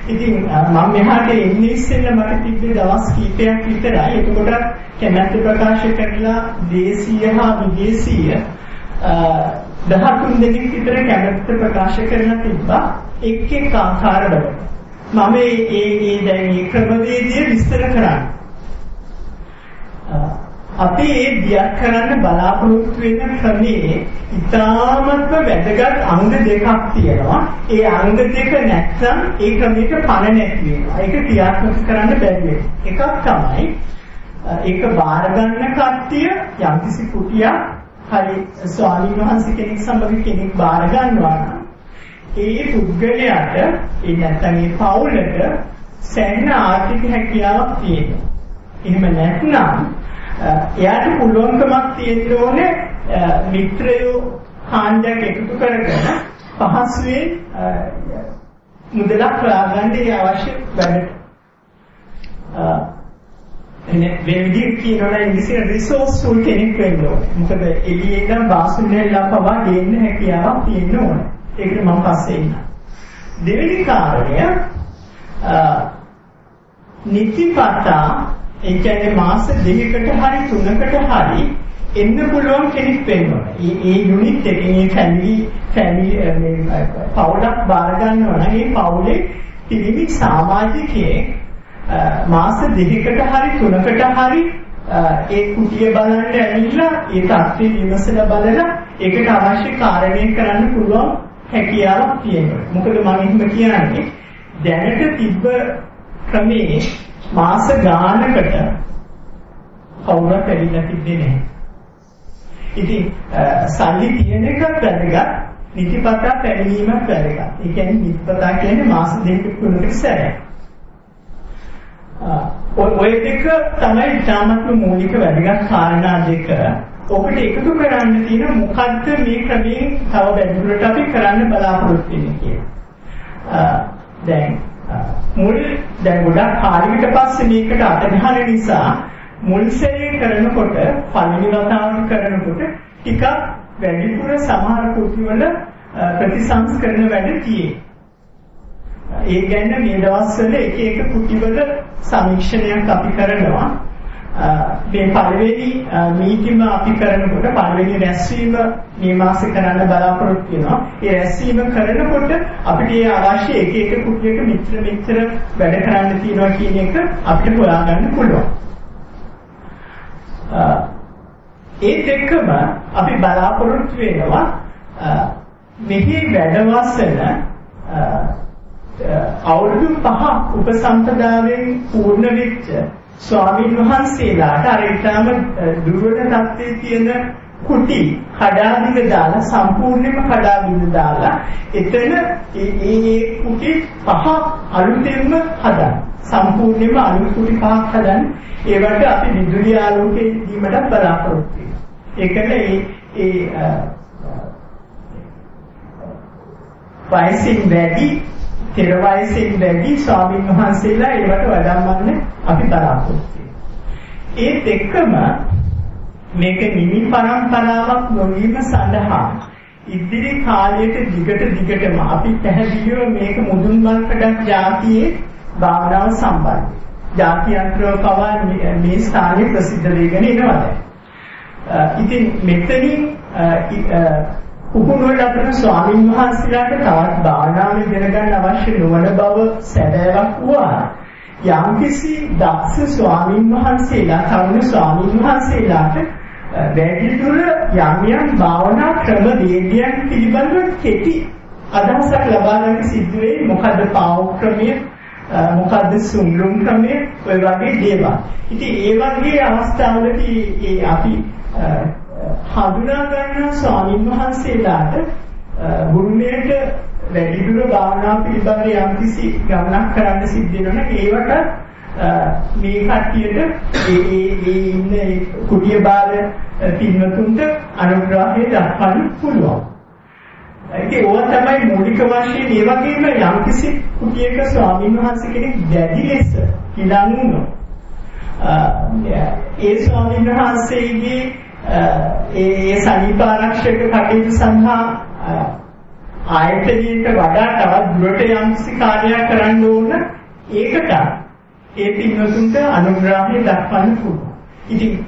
ඉතින් මම මෙහාට එන්නේ ඉස්සෙල්ලා මට තිබ්බේ දවස් කීපයක් විතරයි. එතකොට කැමැත්ත ප්‍රකාශ කරලා දේශීය හා විදේශීය 13 දෙනෙක් විතර කැමැත්ත ප්‍රකාශ කරලා තිබ්බා. එක් එක් ආකාරවල. මම මේ මේ දැන් මේ ක්‍රමවේදය විස්තර කරන්නේ. අපි ඒ දියත් කරන්න බලාපොරොත්තු වෙන ක්‍රමයේ ඉතාමත්ම වැදගත් අංග දෙකක් තියෙනවා. ඒ අංග දෙක නැත්නම් ඒ ක්‍රමයක පණ නැති වෙනවා. ඒක ක්‍රියාත්මක කරන්න බැරි එකක් තමයි ඒක බාර ගන්න කට්ටිය යම්කිසි කුටියක් හරි ස්වාමීන් වහන්සේ කෙනෙක් සමග කෙනෙක් බාර ගන්නවා නම් ඒ පුද්ගලයාට ඒ නැත්නම් ඒ පවුලට සෑහෙන ආර්ථික හැකියාවක් තියෙනවා. එහෙම නැත්නම් එයාට පුළුවන්කමක් තියෙන්න ඕනේ මිත්‍රයෝ කාණ්ඩයක් එකතු කරගෙන පහසුවෙන් මුදලක් හොයාගන්න අවශ්‍ය වැඩට. එනේ වෙන්දි කියනවා ඉංග්‍රීසියෙන් රිසෝස්ෆුල් කෙනෙක් වෙන්න ඕනේ. මොකද එළියේ ඉඳන් වාසුනේලා පවා ගේන්න හැකියාවක් තියෙන්න ඕනේ. ඒකට මම පස්සේ ඉන්නම්. දෙවෙනි කාරණය නිතිපතා ඒ කියන්නේ මාස දෙකකට හරි තුනකට හරි එන්න පුළුවන් කෙනෙක් වෙන්න ඕනේ. ඒ ඒ යුනිට් එකේ මේ ෆැමිලි ෆැමිලි මේ පවුලක් බාර ගන්නවා නම් ඒ පවුලේ පිරිමි සමාජිකයෙක් මාස දෙකකට හරි තුනකට හරි ඒ කුටිය බලන්න ඇවිල්ලා ඒ තත්ත්වය විමසලා බලලා ඒකට අවශ්‍ය කාරණේ කරන්න පුළුවන් හැකියාවක් තියෙනවා. මොකද මම එහෙම කියන්නේ දැනට තිබ්බ ක්‍රමේ මාස ගානකට කවුරුත් ඇවිල්ලා තිබ්බේ නැහැ. ඉතින් සල්ලි තියෙන එකත් වැදගත්, නිතිපතා පැමිණීමත් වැදගත්. ඒ කියන්නේ නිතිපතා කියන්නේ මාස දෙකක තුනකට සැරයක්. ඔය දෙක තමයි ඉතාමත්ම මූලික වැදගත් කාරණා දෙක. ඔකට එකතු කරන්න තියෙන මොකද්ද මේ ක්‍රමයෙන් තව වැඩිදුරට අපි කරන්න බලාපොරොත්තු වෙන්නේ කියලා. දැන් මුල් දැන් ගොඩක් කාලයකට පස්සේ මේකට අතගහන නිසා මුල් සැරේ කරනකොට පළවෙනි වතාවට කරනකොට ටිකක් වැඩිපුර සමහර කුටිවල ප්‍රතිසංස්කරණ වැඩ තියෙනවා. ඒ ගැන මේ දවස්වල එක එක කුටිවල සමීක්ෂණයක් අපි කරනවා. මේ පළවෙනි මීටිම අපි කරනකොට පළවෙනි රැස්වීම මේ මාසේ කරන්න බලාපොරොත්තු වෙනවා. ඒ රැස්වීම කරනකොට අපිට ඒ අවශ්‍ය එක එක කුටියක මිත්‍ර මිත්‍ර වැඩ කරන්න තියෙනවා කියන එක අපිට හොයාගන්න පුළුවන්. ඒ දෙකම අපි බලාපොරොත්තු වෙනවා මෙහි වැඩවසන අවුරුදු පහ උපසම්පදාවෙන් පූර්ණ වෙච්ච ස්වාමීන් වහන්සේලාට අර ඊටම දුර්වල තත්ත්වයේ තියෙන කුටි කඩාවිද දාලා සම්පූර්ණයෙන්ම කඩාවිද දාලා එතන ඒ ඒ කුටි පහ අලුතෙන්ම හදන්න. සම්පූර්ණයෙන්ම අලුත් කුටි පහක් හදන්න. ඒවට අපි විදුලි ආලෝකය දීමට බලාපොරොත්තු වෙනවා. ඒකල ඒ ඒ වයසින් වැඩි පෙර වයසින් වැඩි ස්වාමීන් වහන්සේලා ඒවට වඩම්මන්න අපි බලාපොරොත්තු ඒත් එක්කම මේක නිමි පරම්පරාවක් නොවීම සඳහා ඉදිරි කාලයට දිගට දිගටම අපි පැහැදිලිව මේක මුදුන් මල්කඩක් જાතියේ භාවනාව සම්බන්ධයි. ජාත්‍යන්තරව පවා මේ ස්ථානයේ ප්‍රසිද්ධ වෙගෙන එනවා. ඉතින් මෙතනින් උපුණුවට අපේ ස්වාමීන් වහන්සේලාට තවත් භාවනාවේ ඉගෙන ගන්න අවශ්‍ය නොවන බව සැබෑවක් වුණා. යම්කිසි දක්ෂ ස්වාමීන් වහන්සේලා තරුණ ස්වාමීන් වහන්සේලාට වැඩිදුර යම් යම් භාවනා ක්‍රම වේගයන් පිළිබඳව කෙටි අදහසක් ලබා ගන්න සිද්ධ වෙයි. මොකද්ද පාව ක්‍රමය? මොකද්ද සුම්ලුම් ක්‍රමය? ඔය වගේ දේවල්. ඉතින් ඒ වගේ අවස්ථාවලදී ඒ අපි හඳුනා ගන්න ස්වාමීන් වහන්සේලාට ගුරුමයට වැඩිදුර භාවනා පිළිබඳ යම්කිසි ගමනක් කරන්න සිද්ධ වෙනවා ඒවට මේ කට්ටියට ඒ ඒ ඒ ඉන්න කුටිය බාල පින්වතුන්ට අනුග්‍රහය දක්වන්න පුළුවන්. ඒක ඕවා තමයි මූලික වශයෙන් ඒ වගේම යම්කිසි කුටියක ස්වාමීන් වහන්සේ කෙනෙක් දැඩි ලෙස හිලන් වුණා. ඒ ස්වාමීන් වහන්සේගේ ඒ සනීප ආරක්ෂක කටයුතු සඳහා ආයතනයට වඩා තවත් දුරට යම්කිසි කාර්යයක් කරන්න ඕන ඒකට ඒ පින්වතුන්ට අනුග්‍රහය දක්වන්න පුළුවන්. ඉතින්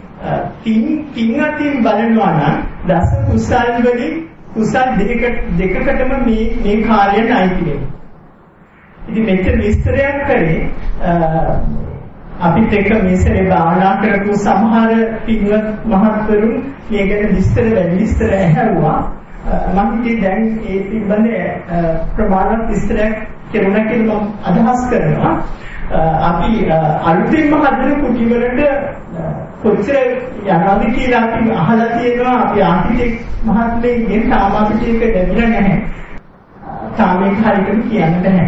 තින් තින් අතින් බලනවා නම් දස කුසල් වලින් කුසල් දෙක දෙකකටම මේ මේ කාර්යයට අයිති වෙනවා. ඉතින් මෙතන විස්තරයක් කරේ අපිත් එක්ක මේසරේ භාවනා කරපු සමහර පින්වත් මහත්වරුන් මේ ගැන විස්තර වැඩි විස්තර ඇහුවා. මම හිතේ දැන් ඒ පිළිබඳ ප්‍රමාණවත් විස්තරයක් කෙරුණා කියලා මම අදහස් කරනවා. අපි අලුතින්ම හදන කුටි වලට කොච්චර යනවාද කියලා අපි අහලා තියෙනවා අපි ආර්කිටෙක්ට් මහත්මයෙක්ගෙන් තාම අපිට ඒක ලැබිලා නැහැ. තාම ඒක හරියටම කියන්න බෑ.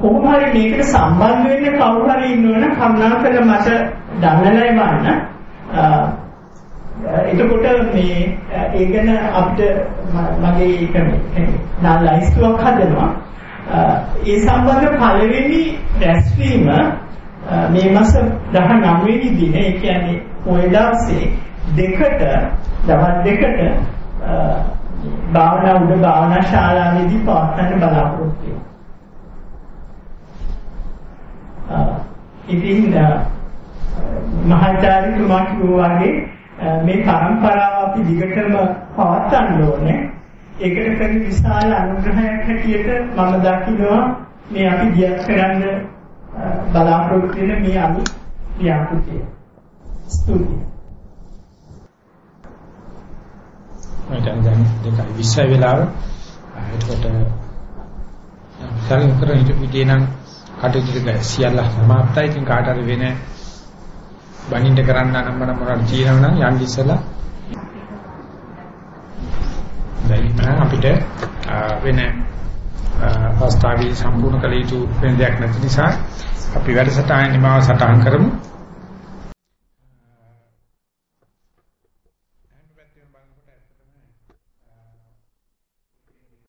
කොහොම හරි මේකට සම්බන්ධ වෙන්න කවුරු හරි ඉන්නවනම් කරුණාකර මට දන්නලයි වන්න. එතකොට මේ ඒ ගැන අපිට මගේ ඒක නා ලයිස්තුවක් හදනවා. ඒ සම්බන්ධ පළවෙනි රැස්වීම මේ මාස 19 වෙනි දිනේ ඒ කියන්නේ ওই දවසේ දෙකට දවස් දෙකට භාවනා උඩ භාවනා ශාලාවේදී පවත්වන්න බලාපොරොත්තු වෙනවා. ඉතින් මහාචාර්යතුමා කිව්වා වගේ මේ પરම්පරාව අපි දිගටම පවත්වන්න ඕනේ. ඒකට කරන විශාල අනුග්‍රහයක් හැටියට මම දකිනවා මේ අපි දියත් කරන්න බලාපොරොත්තු වෙන මේ අලුත් ව්‍යාපෘතිය. ස්තුතියි. මම දැන් දෙකයි 20 වෙලාව එතකොට සාරින් කරන හිටපු දේ නම් කටයුතු ටික සියල්ල සමාප්තයි. ඉතින් කාට හරි වෙන බණින්න කරන්න නම් මම මොනවද කියනවනම් යන්න ඉස්සලා දැන් අපිට වෙන අවස්ථාවේ සම්පූර්ණ කළ යුතු වෙන දෙයක් නැති නිසා අපි වැඩසටහන නිමාව සටහන් කරමු.